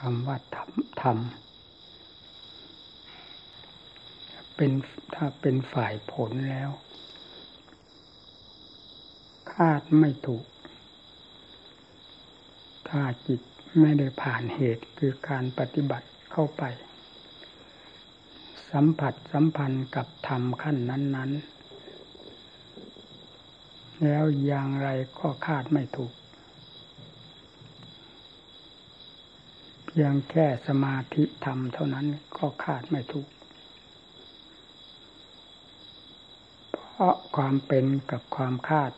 คำว่าธรรมธรรมเป็นถ้าเป็นฝ่ายผลแล้ว คาดไม่ถูก ถ้าจิตไม่ได้ผ่านเหตุคือการปฏิบัติเข้าไป สัมผัสสัมพันธ์กับธรรมขั้นนั้น ๆ แล้วอย่างไรก็คาดไม่ถูก พียงแค่สมาธิธรรมเท่านั้นก็ขาดไม่ถูก เพราะความเป็นกับความคาด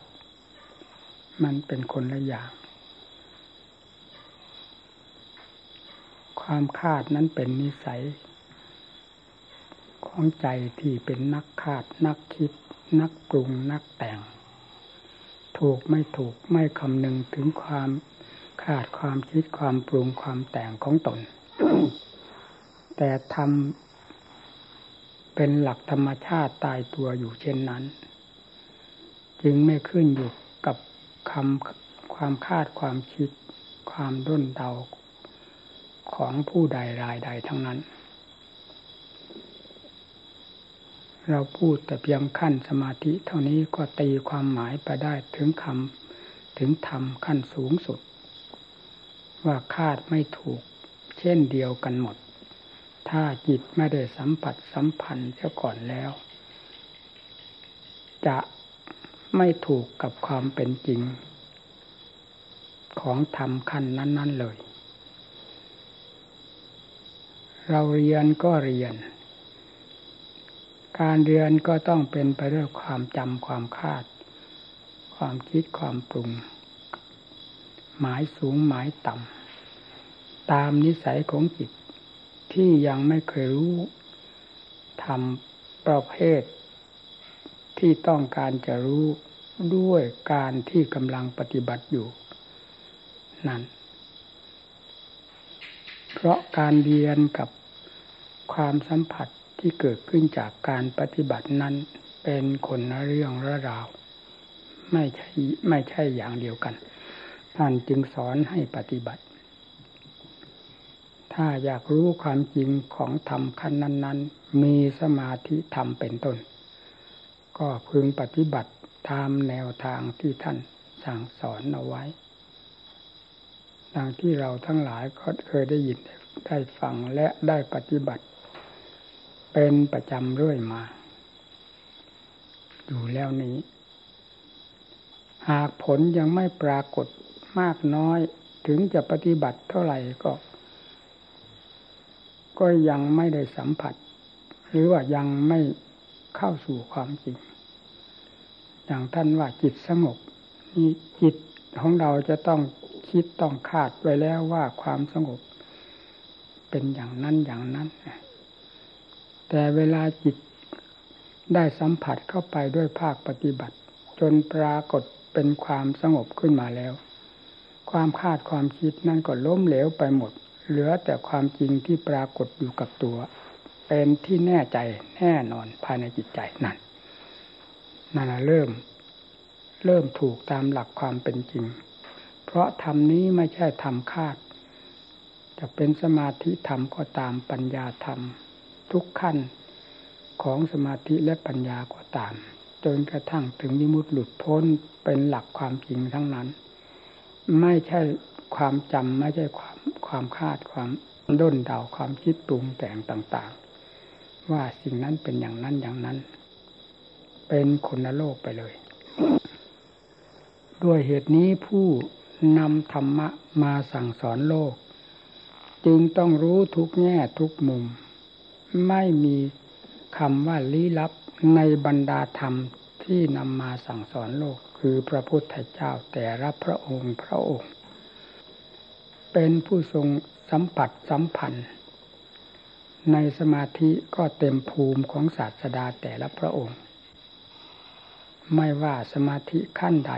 มันเป็นคนละอย่าง ความคาดนั้นเป็นนิสัย ของใจที่เป็นนักคาด นักคิด นักปรุง นักแต่ง ถูกไม่ถูกไม่คำนึงถึงความ ขาดความคิดความปรุงความแต่งของตน แต่ทำเป็นหลักธรรมชาติตายตัวอยู่เช่นนั้น จึงไม่ขึ้นอยู่กับคำความคาดความคิด ความด้นเดาของผู้ใดรายใดทั้งนั้น เราพูดแต่เพียงขั้นสมาธิเท่านี้ก็ตีความหมายไปได้ถึงคำถึงธรรมขั้นสูงสุด ว่าคาดไม่ถูก เช่นเดียวกันหมด ถ้าจิตไม่ได้สัมผัสสัมพันธ์เสียก่อนแล้ว จะไม่ถูกกับความเป็นจริง ของธรรมขั้นนั้น ๆเลย เราเรียนก็เรียน การเรียนก็ต้องเป็นไปด้วยความจำความคาด ความคิดความปรุง หมายสูงหมายต่ำตามนิสัยของจิตที่ยังไม่เคยรู้ทำประเภท ที่ต้องการจะรู้ด้วยการที่กำลังปฏิบัติอยู่ นั่น เพราะการเรียนกับความสัมผัสที่เกิดขึ้นจากการปฏิบัตินั้นเป็นคนละเรื่องระราว ไม่ใช่ไม่ใช่อย่างเดียวกัน ท่านจึงสอนให้ปฏิบัติ ถ้าอยากรู้ความจริงของธรรมขั้นนั้น ๆ มีสมาธิธรรมเป็นต้น ก็พึงปฏิบัติตามแนวทางที่ท่านสั่งสอนเอาไว้ ดังที่เราทั้งหลายก็เคยได้ยินได้ฟังและได้ปฏิบัติ เป็นประจำเรื่อยมา อยู่แล้วนี้ หากผลยังไม่ปรากฏ มากน้อยถึงจะปฏิบัติเท่าไหร่ก็ ก็ยังไม่ได้สัมผัส หรือว่ายังไม่เข้าสู่ความจริง อย่างท่านว่าจิตสงบนี่จิตของเราจะต้องคิดต้องคาดไว้แล้วว่าความสงบ เป็นอย่างนั้นอย่างนั้น แต่เวลาจิตได้สัมผัสเข้าไปด้วยภาคปฏิบัติ จนปรากฏเป็นความสงบขึ้นมาแล้ว ความคาดความคิดนั่นก็ล้มเหลวไปหมด เหลือแต่ความจริงที่ปรากฏอยู่กับตัว เป็นที่แน่ใจแน่นอนภายในจิตใจนั่นนั่นเริ่ม เริ่มถูกตามหลักความเป็นจริง เพราะธรรมนี้ไม่ใช่ธรรมคาด จะเป็นสมาธิธรรมก็ตามปัญญาธรรม ทุกขั้นของสมาธิและปัญญาก็ตาม จนกระทั่งถึงวิมุตติหลุดพ้นเป็นหลักความจริงทั้งนั้น ไม่ใช่ความจำไม่ใช่ความความคาดความด้นเดาความคิดปรุงแต่งต่าง ๆ ว่าสิ่งนั้นเป็นอย่างนั้นอย่างนั้น เป็นคนโลกไปเลย ด้วยเหตุนี้ผู้นำธรรมะมาสั่งสอนโลก จึงต้องรู้ทุกแง่ทุกมุม ไม่มีคำว่าลี้ลับในบรรดาธรรมที่นำมาสั่งสอนโลก คือพระพุทธเจ้าแต่ละพระองค์พระองค์ เป็นผู้ทรงสัมผัสสัมพันธ์ ในสมาธิก็เต็มภูมิของศาสดาแต่ละพระองค์ ไม่ว่าสมาธิขั้นใด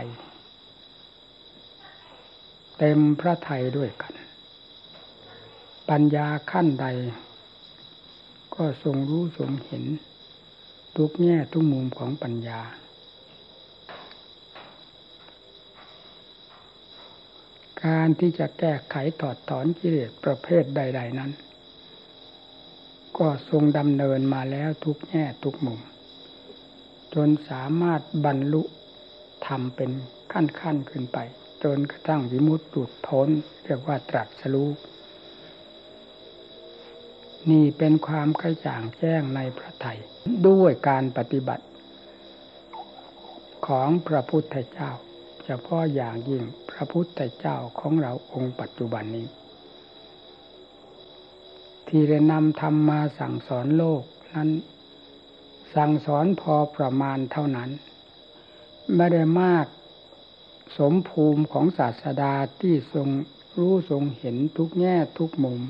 เต็มพระไทยด้วยกัน ปัญญาขั้นใด ก็ทรงรู้ทรงเห็น ทุกแง่ทุกมุมของปัญญา การที่จะแก้ไขถอดถอนกิเลสประเภทใด ๆ นั้น ก็ทรงดำเนินมาแล้วทุกแง่ทุกมุม จนสามารถบรรลุทำเป็นขั้นๆขึ้นไป จนกระทั่งวิมุตติพ้นเรียกว่าตรัสรู้นี่เป็นความกระจ่างแจ้งในพระไทยด้วยการปฏิบัติ ของพระพุทธเจ้า เฉพาะอย่างยิ่งพระพุทธเจ้าของเราองค์ปัจจุบันนี้ ที่ได้นำธรรมมาสั่งสอนโลกนั้น สั่งสอนพอประมาณเท่านั้น ไม่ได้มากสมภูมิของศาสดาที่ทรงรู้ทรงเห็นทุกแง่ทุกมุม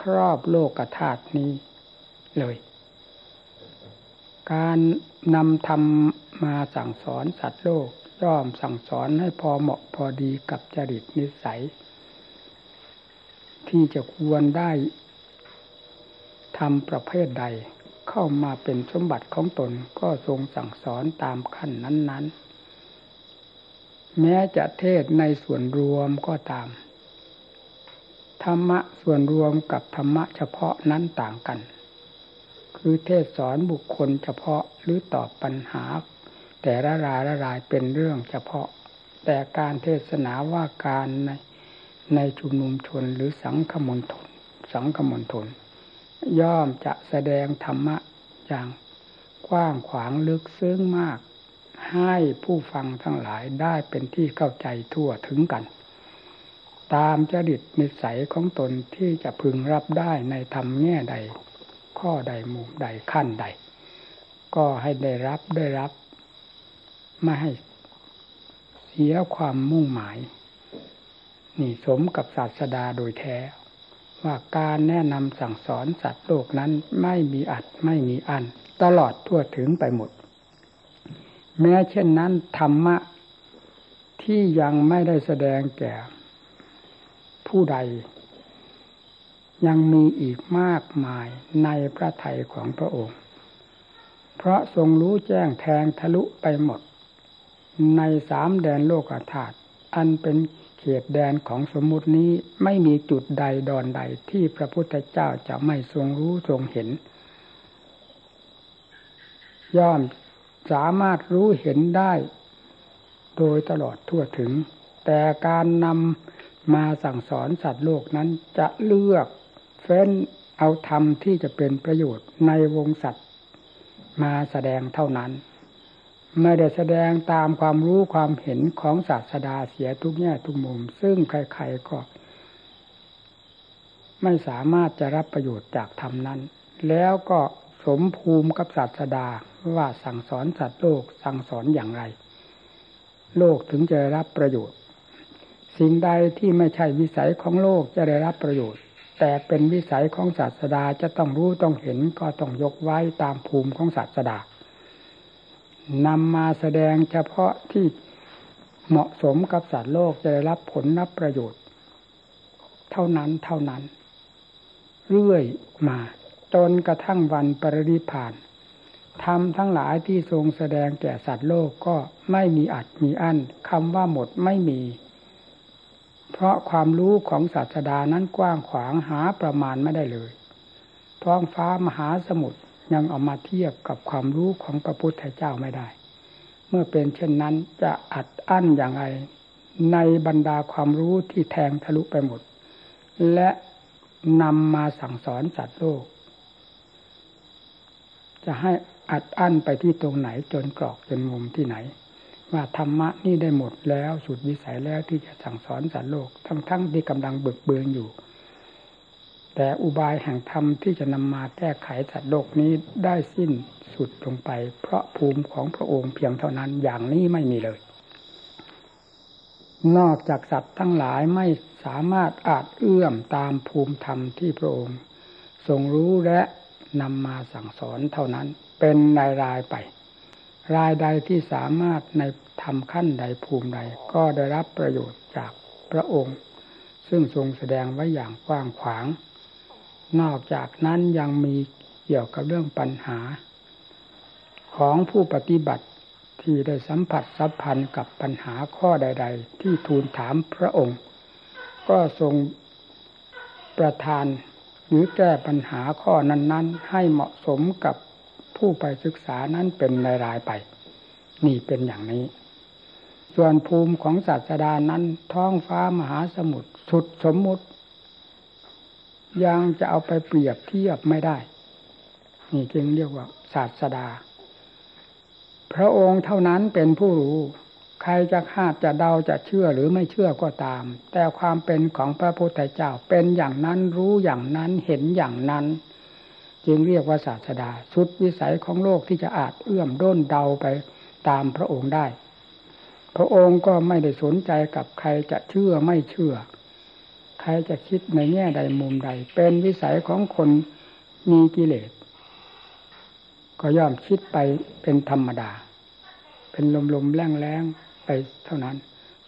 ครอบโลกธาตุนี้เลย การนำธรรมมาสั่งสอนสัตว์โลก ย่อมสั่งสอนให้พอเหมาะพอดีกับจริตนิสัย ที่จะควรได้ทำประเภทใดเข้ามาเป็นสมบัติของตนก็ทรงสั่งสอนตามขั้นนั้น ๆ แม้จะเทศในส่วนรวมก็ตาม ธรรมะส่วนรวมกับธรรมะเฉพาะนั้นต่างกัน คือเทศสอนบุคคลเฉพาะหรือตอบปัญหา แต่ละรายละรายเป็นเรื่องเฉพาะ แต่การเทศนาว่าการในในชุมนุมชนหรือสังคมนทนสังคมนทนย่อมจะแสดงธรรมะอย่างกว้างขวางลึกซึ้งมาก ให้ผู้ฟังทั้งหลายได้เป็นที่เข้าใจทั่วถึงกัน ตามจริตนิสัยของตนที่จะพึงรับได้ในธรรมแง่ใด ข้อใดมุมใดขั้นใด ก็ให้ได้รับได้รับ ไม่ให้เสียความมุ่งหมาย นี่สมกับศาสดาโดยแท้ ว่าการแนะนำสั่งสอนสัตว์โลกนั้นไม่มีอัดไม่มีอัน ตลอดทั่วถึงไปหมด แม้เช่นนั้น ธรรมะ ที่ยังไม่ได้แสดงแก่ ผู้ใด ยังมีอีกมากมายในพระทัยของพระองค์ เพราะทรงรู้แจ้งแทงทะลุไปหมด ในสามแดนโลกธาตุอันเป็นเขตแดนของสมมุตินี้ไม่มีจุดใดดอนใดที่พระพุทธเจ้าจะไม่ทรงรู้ทรงเห็น ย่อมสามารถรู้เห็นได้ โดยตลอดทั่วถึง แต่การนำมาสั่งสอนสัตว์โลกนั้นจะเลือกเฟ้นเอาธรรมที่จะเป็นประโยชน์ในวงสัตว์มาแสดงเท่านั้น ไม่ได้แสดงตามความรู้ความเห็นของศาสดาเสียทุกแง่ทุกมุม ซึ่งใครๆก็ ไม่สามารถจะรับประโยชน์จากธรรมนั้น แล้วก็สมภูมิกับศาสดาว่าสั่งสอนสัตว์โลกสั่งสอนอย่างไร โลกถึงจะรับประโยชน์ สิ่งใดที่ไม่ใช่วิสัยของโลกจะได้รับประโยชน์ แต่เป็นวิสัยของศาสดาจะต้องรู้ต้องเห็นก็ต้องยกไว้ตามภูมิของศาสดา นำมาแสดงเฉพาะที่เหมาะสมกับสัตว์โลกจะได้รับผลรับประโยชน์ เท่านั้นเท่านั้น เรื่อยมาจนกระทั่งวันปรินิพานทำทั้งหลายที่ทรงแสดงแก่สัตว์โลกก็ไม่มีอัดมีอั้นคำว่าหมดไม่มี เพราะความรู้ของศาสดานั้นกว้างขวางหาประมาณไม่ได้เลย ท้องฟ้ามหาสมุทร ยังเอามาเทียบกับความรู้ของพระพุทธเจ้าไม่ได้ เมื่อเป็นเช่นนั้นจะอัดอั้นอย่างไรในบรรดาความรู้ที่แทงทะลุไปหมด และนำมาสั่งสอนสัตว์โลก จะให้อัดอั้นไปที่ตรงไหนจนกรอกจนมุมที่ไหน ว่าธรรมะนี่ได้หมดแล้วสุดวิสัยแล้วที่จะสั่งสอนสัตว์โลก ทั้งๆทที่กำลังบิกเบืองอยู่ แต่อุบายแห่งธรรมที่จะนำมาแก้ไขสัตว์โลกนี้ได้สิ้นสุดลงไป เพราะภูมิของพระองค์เพียงเท่านั้นอย่างนี้ไม่มีเลย นอกจากสัตว์ทั้งหลายไม่สามารถอาจเอื้อมตามภูมิธรรมที่พระองค์ ทรงรู้และนำมาสั่งสอนเท่านั้นเป็นรายรายไป รายใดที่สามารถในทำขั้นใดภูมิใดก็ได้รับประโยชน์จากพระองค์ ซึ่งทรงแสดงไว้อย่างกว้างขวาง นอกจากนั้นยังมีเกี่ยวกับเรื่องปัญหา ของผู้ปฏิบัติที่ได้สัมผัสสัมพันธ์กับปัญหาข้อใด ๆ ที่ทูลถามพระองค์ ก็ทรงประทานหรือแก้ปัญหาข้อนั้น ๆ ให้เหมาะสมกับผู้ไปศึกษานั้นเป็นรายๆไป นี่เป็นอย่างนี้ ส่วนภูมิของศาสดานั้นท้องฟ้ามหาสมุทรสุดสมมุติ ยังจะเอาไปเปรียบเทียบไม่ได้ นี่จึงเรียกว่าศาสดา พระองค์เท่านั้นเป็นผู้รู้ ใครจะคาดจะเดาจะเชื่อหรือไม่เชื่อก็ตาม แต่ความเป็นของพระพุทธเจ้าเป็นอย่างนั้นรู้อย่างนั้นเห็นอย่างนั้น จึงเรียกว่าศาสดาสุดวิสัยของโลกที่จะอาจเอื้อมด้นเดาไปตามพระองค์ได้ พระองค์ก็ไม่ได้สนใจกับใครจะเชื่อไม่เชื่อ รจะคิดในแง่ใดมุมใด เป็นวิสัยของคนมีกิเลส ก็ย่อมคิดไปเป็นธรรมดา เป็นลมๆแรงๆไปเท่านั้น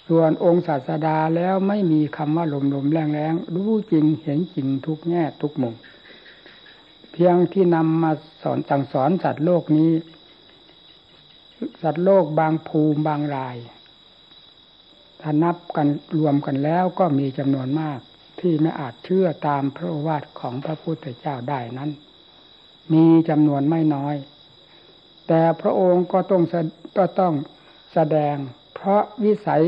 ส่วนองค์ศาสดาแล้วไม่มีคำว่าลมลมแรงแรงรู้จริงเห็นจริงทุกแง่ทุกมุมเพียงที่นำมาสอนสั่งสอนสัตว์โลกนี้ สัตว์โลกบางภูมิบางรายถ้านับกันรวมกันแล้วก็มีจำนวนมาก ที่ไม่อาจเชื่อตามพระวาทของพระพุทธเจ้าได้นั้น มีจำนวนไม่น้อย แต่พระองค์ก็ต้องก็ต้องแสดง เพราะวิสัย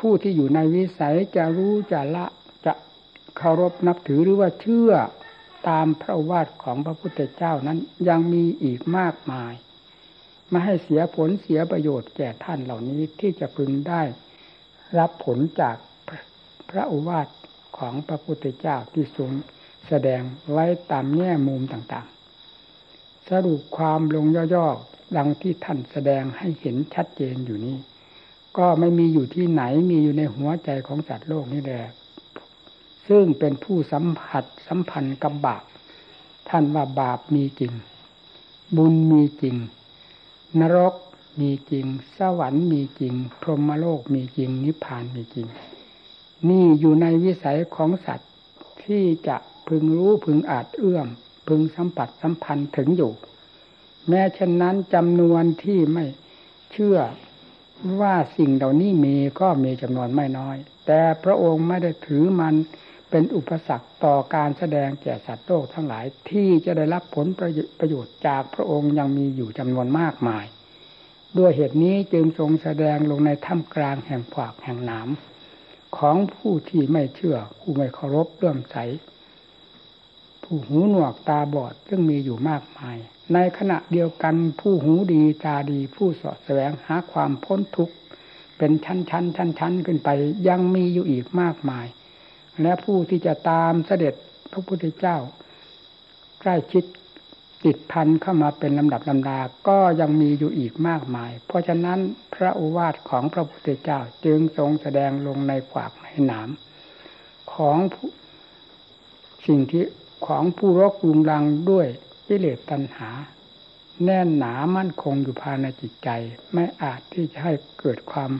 ผู้ที่อยู่ในวิสัยจะรู้จะละจะเคารพนับถือหรือว่าเชื่อตามพระวาทของพระพุทธเจ้านั้นยังมีอีกมากมายมาให้เสียผลเสียประโยชน์แก่ท่านเหล่านี้ที่จะพึงได้ รับผลจากพระอุวาท ของพระพุทธเจ้าที่ทรงแสดงไว้ตามแง่มุมต่างๆ สรุปความลงย่อๆดังที่ท่านแสดงให้เห็นชัดเจนอยู่นี้ ก็ไม่มีอยู่ที่ไหนมีอยู่ในหัวใจของสัตว์โลกนี่แหละซึ่งเป็นผู้สัมผัสสัมพันธ์กับบาปท่านว่าบาปมีจริง บุญมีจริง นรกมีจริง สวรรค์มีจริง พรหมโลกมีจริง นิพพานมีจริง นี่อยู่ในวิสัยของสัตว์ที่จะพึงรู้พึงอาจเอื้อม พึงสัมผัสสัมพันธ์ถึงอยู่ แม้เช่นนั้นจำนวนที่ไม่เชื่อว่าสิ่งเหล่านี้มีก็มีจำนวนไม่น้อย แต่พระองค์ไม่ได้ถือมันเป็นอุปสรรคต่อการแสดงแก่สัตว์โลกทั้งหลายที่จะได้รับผลประโยชน์จากพระองค์ยังมีอยู่จำนวนมากมาย ด้วยเหตุนี้จึงทรงแสดงลงในถ้ำกลางแห่งขวากแห่งหนาม ของผู้ที่ไม่เชื่อ ผู้ไม่เคารพเลื่อมใส ผู้หูหนวกตาบอดซึ่งมีอยู่มากมาย ในขณะเดียวกันผู้หูดีตาดีผู้สอดแสวงหาความพ้นทุกข์เป็นชั้นชั้นชั้นชั้นขึ้นไปยังมีอยู่อีกมากมาย และผู้ที่จะตามเสด็จพระพุทธเจ้า ใกล้ชิด ติดพันเข้ามาเป็นลำดับลำดา ก็ยังมีอยู่อีกมากมาย เพราะฉะนั้นพระโอวาทของพระพุทธเจ้าจึงทรงแสดงลงในขวากในหนามของสิ่งที่ของผู้รกรุงรังด้วยกิเลสตัณหา แน่นหนามั่นคงอยู่ภายในจิตใจ ไม่อาจที่จะให้เกิดความ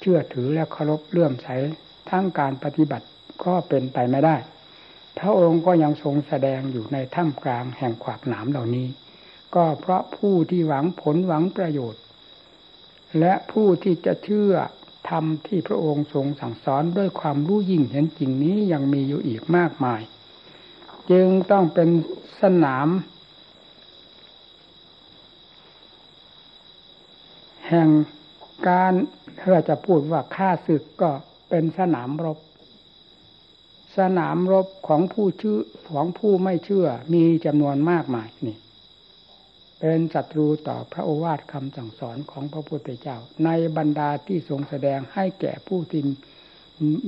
เชื่อถือและเคารพเลื่อมใสทั้งการปฏิบัติก็เป็นไปไม่ได้ พระองค์ก็ยังทรงแสดงอยู่ในถ้ำกลางแห่งขวากหนามเหล่านี้ ก็เพราะผู้ที่หวังผลหวังประโยชน์ และผู้ที่จะเชื่อธรรมที่พระองค์ทรงสั่งสอนด้วยความรู้ยิ่งเห็นจริงนี้ยังมีอยู่อีกมากมาย จึงต้องเป็นสนาม แห่งการเราจะพูดว่าฆ่าศึกก็เป็นสนามรบ สนามรบของผู้ชื่อของผู้ไม่เชื่อมีจำนวนมากมายนี่ เป็นศัตรูต่อพระโอวาทคำสั่งสอนของพระพุทธเจ้า ในบรรดาที่ทรงแสดงให้แก่ผู้ที่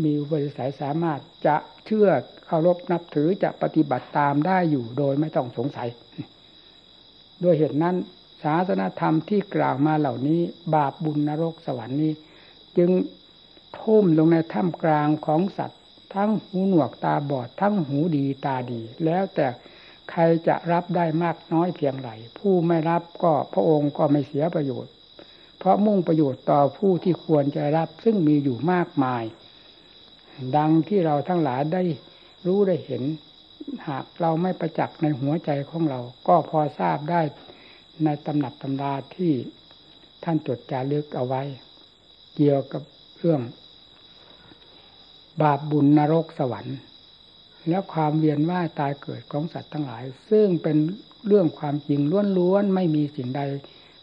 มีอุปนิสัยสามารถจะเชื่อเคารพนับถือจะปฏิบัติตามได้อยู่โดยไม่ต้องสงสัย ด้วยเหตุนั้นศาสนาธรรมที่กล่าวมาเหล่านี้ บาปบุญนรกสวรรค์นี้ จึงทุ่มลงในถ้ำกลางของสัตว ทั้งหูหนวกตาบอด ทั้งหูดีตาดี แล้วแต่ใครจะรับได้มากน้อยเพียงไรผู้ไม่รับก็พระองค์ก็ไม่เสียประโยชน์ เพราะมุ่งประโยชน์ต่อผู้ที่ควรจะรับซึ่งมีอยู่มากมาย ดังที่เราทั้งหลายได้รู้ได้เห็น หากเราไม่ประจักษ์ในหัวใจของเรา ก็พอทราบได้ในตำหนับตำราที่ท่านจดจารึกเอาไว้ เกี่ยวกับเรื่อง บาปบุญนรกสวรรค์ แล้วความเวียนว่ายตายเกิดของสัตว์ทั้งหลาย ซึ่งเป็นเรื่องความจริงล้วนๆไม่มีสิ่งใด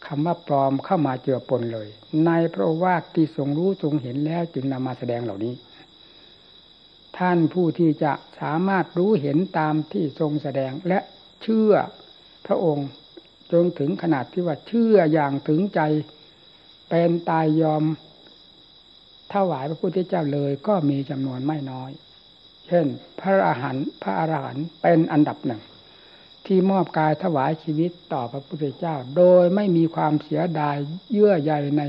คำว่าปลอมเข้ามาเจือปนเลย ในพระวาทที่ทรงรู้ทรงเห็นแล้วจึงนำมาแสดงเหล่านี้ ท่านผู้ที่จะสามารถรู้เห็นตามที่ทรงแสดงและเชื่อพระองค์จนถึงขนาดที่ว่าเชื่ออย่างถึงใจ เป็นตายยอม ถวายพระพุทธเจ้าเลยก็มีจำนวนไม่น้อย เช่น พระอรหันต์พระอรหันต์เป็นอันดับหนึ่ง ที่มอบกายถวายชีวิตต่อพระพุทธเจ้า โดยไม่มีความเสียดายเยื่อใยใน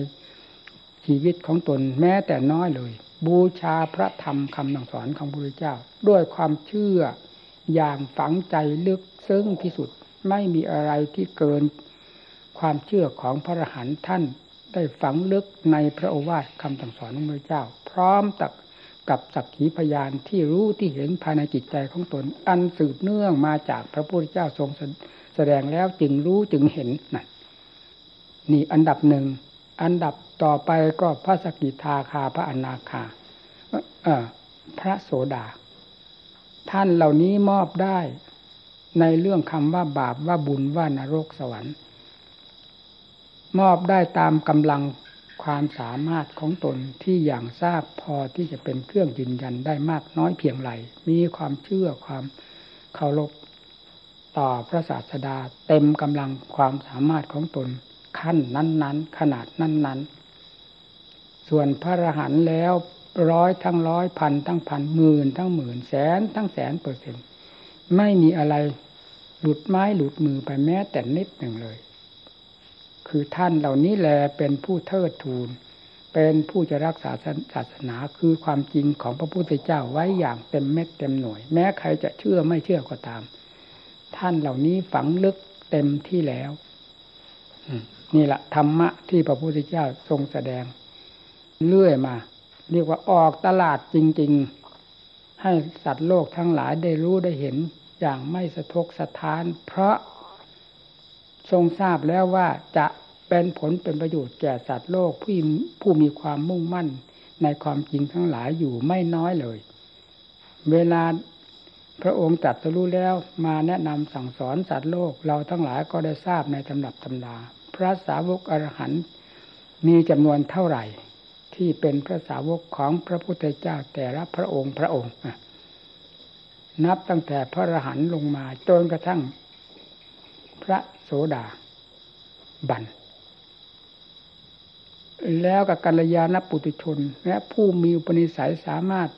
ชีวิตของตนแม้แต่น้อยเลย บูชาพระธรรมคำสอนของพระพุทธเจ้า ด้วยความเชื่ออย่างฝังใจลึกซึ้งที่สุดไม่มีอะไรที่เกินความเชื่อของพระอรหันต์ท่าน ได้ฝังลึกในพระโอวาทคำสั่งสอนของพระเจ้า พร้อมตักกับสักขีพยานที่รู้ที่เห็นภายในจิตใจของตน อันสืบเนื่องมาจากพระพุทธเจ้าทรงแสดงแล้วจึงรู้จึงเห็นนั่นนี่อันดับหนึ่งอันดับต่อไปก็พระสกิทาคาพระอนาคาพระโสดา ท่านเหล่านี้มอบได้ในเรื่องคำว่าบาปว่าบุญว่านรกสวรรค์ มอบได้ตามกำลังความสามารถของตนที่อย่างทราบพอที่จะเป็นเครื่องยืนยันได้มากน้อยเพียงไรมีความเชื่อความเคารพต่อพระศาสดาเต็มกำลังความสามารถของตนขั้นนั้น ๆ ขนาดนั้น ๆ ส่วนพระอรหันต์แล้วร้อยทั้งร้อยพันทั้งพันหมื่นทั้งหมื่นแสนทั้งแสนเปอร์เซ็นต์ไม่มีอะไรหลุดไม้หลุดมือไปแม้แต่นิดหนึ่งเลย คือท่านเหล่านี้แลเป็นผู้เทิดทูน เป็นผู้จะรักษาศาสนาคือความจริงของพระพุทธเจ้าไว้อย่างเต็มเม็ดเต็มหน่วย แม้ใครจะเชื่อไม่เชื่อก็ตาม ท่านเหล่านี้ฝังลึกเต็มที่แล้วนี่แหละธรรมะที่พระพุทธเจ้าทรงแสดง เรื่อยมา เรียกว่าออกตลาดจริง ๆ ให้สัตว์โลกทั้งหลายได้รู้ได้เห็นอย่างไม่สะทกสะท้าน เพราะทรงทราบแล้วว่าจะ เป็นผลเป็นประโยชน์แก่สัตว์โลกผู้ผู้มีความมุ่งมั่นในความจริงทั้งหลายอยู่ไม่น้อยเลย เวลาพระองค์จัดสรู้แล้วมาแนะนำสั่งสอนสัตว์โลกเราทั้งหลายก็ได้ทราบในตำรับตำราพระสาวกอรหันต์มีจำนวนเท่าไหร่ ที่เป็นพระสาวกของพระพุทธเจ้าแต่ละพระองค์พระองค์นับตั้งแต่พระอรหันต์ลงมาจนกระทั่ง พระโสดาบัน แล้วกับกัลยาณปุตุชน และผู้มีอุปนิสัยสามารถ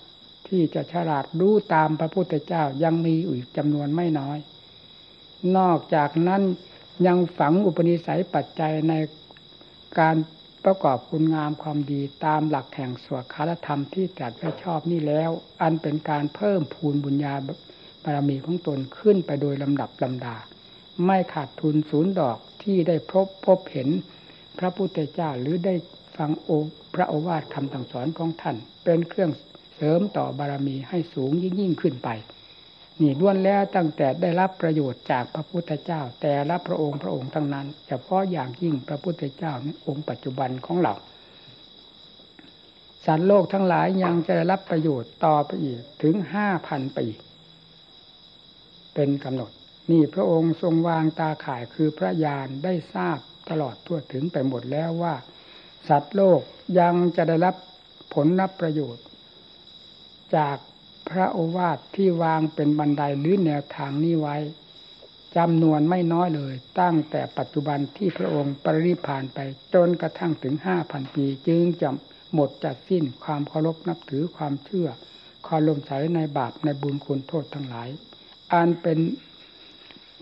ที่จะฉลาดรู้ตามพระพุทธเจ้ายังมีอีกจำนวนไม่น้อย นอกจากนั้นยังฝังอุปนิสัยปัจจัยในการประกอบคุณงามความดีตามหลักแห่งสวคารธรรมที่ตรัสไว้ชอบนี่แล้ว อันเป็นการเพิ่มพูนบุญญาบารมีของตนขึ้นไปโดยลำดับลำดา ไม่ขาดทุนศูนย์ดอกที่ได้พบพบเห็น พระพุทธเจ้าหรือได้ฟังโอพระโอวาทคำสั่งสอนของท่าน เป็นเครื่องเสริมต่อบารมีให้สูงยิ่งยิ่งขึ้นไป นี่ล้วนแล้วตั้งแต่ได้รับประโยชน์จากพระพุทธเจ้า แต่ละพระองค์พระองค์ทั้งนั้นเฉพาะอย่างยิ่งพระพุทธเจ้าในองค์ปัจจุบันของเราสัตว์โลกทั้งหลายยังจะได้รับประโยชน์ต่อไปอีกถึงห้าพันปี เป็นกำหนด นี่พระองค์ทรงวางตาข่ายคือพระญาณได้ทราบ ตลอดทั่วถึงไปหมดแล้วว่า สัตว์โลกยังจะได้รับผลรับประโยชน์ จากพระโอวาทที่วางเป็นบันไดหรือแนวทางนี้ไว้จำนวนไม่น้อยเลย ตั้งแต่ปัจจุบันที่พระองค์ปริพานไป จนกระทั่งถึงห้าพันปี จึงจะหมดจัดสิ้นความเคารพนับถือความเชื่อ ความลมใสในบาปในบุญคุณโทษทั้งหลาย อันเป็น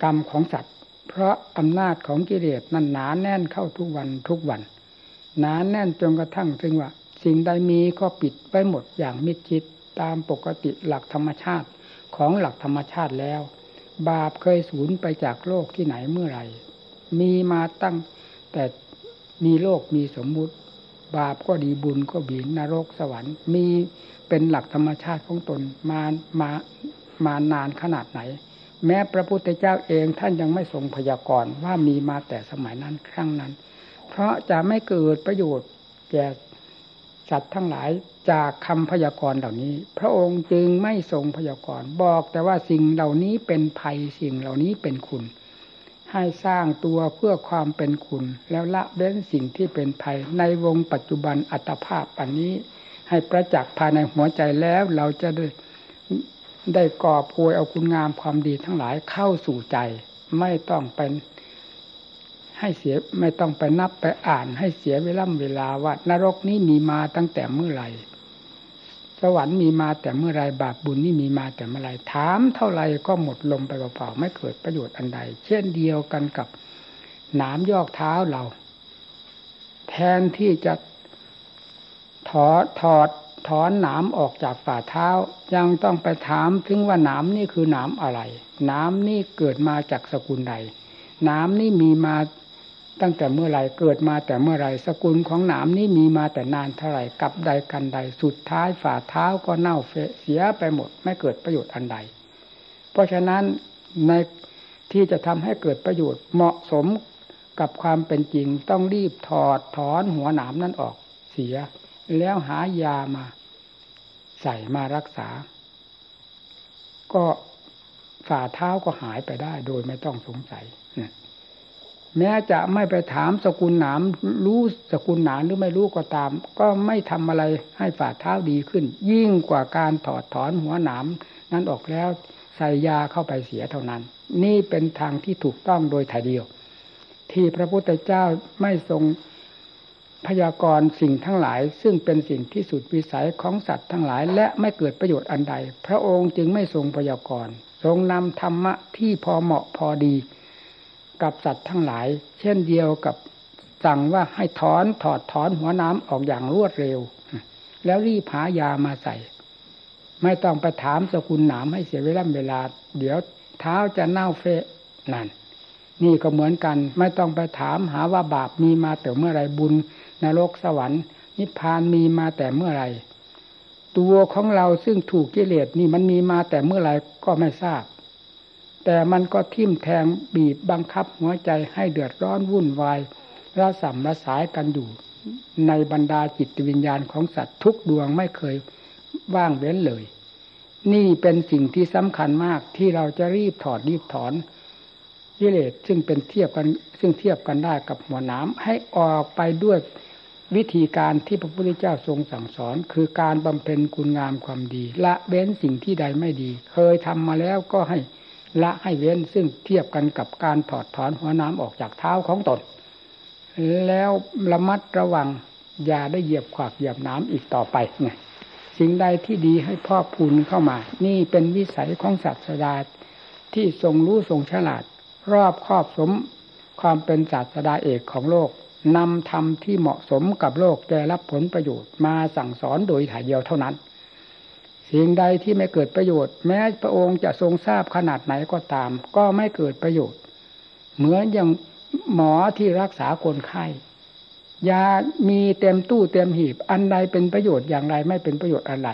กรรมของสัตว์ เพราะอำนาจของกิเลสนั้นหนาแน่นเข้าทุกวันทุกวันหนาแน่นจนกระทั่งถึงว่า สิ่งใดมีก็ปิดไว้หมดอย่างมิดชิดตามปกติหลักธรรมชาติของหลักธรรมชาติแล้ว บาปเคยสูญไปจากโลกที่ไหนเมื่อไหร่ มีมาตั้งแต่มีโลกมีสมมุติ บาปก็ดีบุญก็บีนรกสวรรค์ มีเป็นหลักธรรมชาติของตนมามามานานขนาดไหน แม้พระพุทธเจ้าเองท่านยังไม่ทรงพยากรณ์ว่ามีมาแต่สมัยนั้นครั้งนั้น เพราะจะไม่เกิดประโยชน์แก่สัตว์ทั้งหลายจากคำพยากรณ์เหล่านี้ พระองค์จึงไม่ทรงพยากรณ์บอกแต่ว่าสิ่งเหล่านี้เป็นภัยสิ่งเหล่านี้เป็นคุณ ให้สร้างตัวเพื่อความเป็นคุณ แล้วละเว้นสิ่งที่เป็นภัยในวงปัจจุบันอัตภาพอันนี้ ให้ประจักษ์ภายในหัวใจแล้วเราจะได้ ได้ก่อพวยเอาคุณงามความดีทั้งหลายเข้าสู่ใจ ไม่ต้องเป็นให้เสียไม่ต้องไปนับไปอ่านให้เสียเวลาเวลาว่านรกนี้มีมาตั้งแต่เมื่อไหร่ สวรรค์มีมาแต่เมื่อไรบาปบุญนี่มีมาแต่เมื่อไรถามเท่าไรก็หมดลมไปเปล่าๆไม่เกิดประโยชน์อันใด เช่นเดียวกันกับหนามยอกเท้าเรา แทนที่จะถอดถอด ถอนหนามออกจากฝ่าเท้า ยังต้องไปถามถึงว่าหนามนี่คือหนามอะไรหนามนี่เกิดมาจากสกุลใดหนามนี่มีมาตั้งแต่เมื่อไรเกิดมาแต่เมื่อไรสกุลของหนามนี้มีมาแต่นานเท่าไหร่กับใดกันใดสุดท้ายฝ่าเท้าก็เน่าเสียไปหมด ไม่เกิดประโยชน์อันใด เพราะฉะนั้นในที่จะทำให้เกิดประโยชน์เหมาะสมกับความเป็นจริงต้องรีบถอดถอนหัวหนามนั้นออกเสีย แล้วหายามา ใส่มารักษา ก็ฝ่าเท้าก็หายไปได้โดยไม่ต้องสงสัยแม้จะไม่ไปถามสกุลหนามรู้สกุลหนามหรือไม่รู้ก็ตาม ก็ไม่ทำอะไรให้ฝ่าเท้าดีขึ้น ยิ่งกว่าการถอดถอนหัวหนามนั้นออกแล้วใส่ยาเข้าไปเสียเท่านั้น นี่เป็นทางที่ถูกต้องโดยถ่ายเดียว ที่พระพุทธเจ้าไม่ทรง พยากรณ์สิ่งทั้งหลาย ซึ่งเป็นสิ่งที่สุดวิสัยของสัตว์ทั้งหลาย และไม่เกิดประโยชน์อันใด พระองค์จึงไม่ทรงพยากรณ์ทรงนำธรรมะที่พอเหมาะพอดี กับสัตว์ทั้งหลาย เช่นเดียวกับสั่งว่าให้ถอนถอดถอนหัวน้ำออกอย่างรวดเร็ว แล้วรีบหายามาใส่ ไม่ต้องไปถามสกุลหนามให้เสียเวลาเวลา เดี๋ยวเท้าจะเน่าเฟะนั่นนี่ก็เหมือนกัน ไม่ต้องไปถามหาว่าบาปมีมาแต่เมื่อไรบุญ นรกสวรรค์ นิพพานมีมาแต่เมื่อไรตัวของเราซึ่งถูกกิเลสนี่มันมีมาแต่เมื่อไหร่ก็ไม่ทราบ แต่มันก็ทิ่มแทงบีบบังคับหัวใจให้เดือดร้อนวุ่นวายระสัมระสายกันอยู่ ในบรรดาจิตวิญญาณของสัตว์ทุกดวงไม่เคยว่างเว้นเลย นี่เป็นสิ่งที่สำคัญมากที่เราจะรีบถอดรีบถอนกิเลสซึ่งเป็นเทียบกันซึ่งเทียบกันได้กับหัวน้ำให้ออกไปด้วย วิธีการที่พระพุทธเจ้าทรงสั่งสอน คือการบำเพ็ญคุณงามความดี ละเว้นสิ่งที่ใดไม่ดี เคยทำมาแล้วก็ให้ละให้เว้นซึ่งเทียบกันกับการถอดถอนหัวน้ำออกจากเท้าของตน แล้วระมัดระวังอย่าได้เหยียบขวากเหยียบน้ำอีกต่อไปไงสิ่งใดที่ดีให้พ่อพูนเข้ามา นี่เป็นวิสัยของศาสดาที่ทรงรู้ทรงฉลาด รอบครอบสมความเป็นศาสดาเอกของโลก นำธรรมที่เหมาะสมกับโลกแก่รับผลประโยชน์มาสั่งสอนโดยถ่ายเดียวเท่านั้น สิ่งใดที่ไม่เกิดประโยชน์ แม้พระองค์จะทรงทราบขนาดไหนก็ตาม ก็ไม่เกิดประโยชน์ เหมือนอย่างหมอที่รักษาคนไข้ยามีเต็มตู้เต็มหีบ อันใดเป็นประโยชน์อย่างไรไม่เป็นประโยชน์อะไร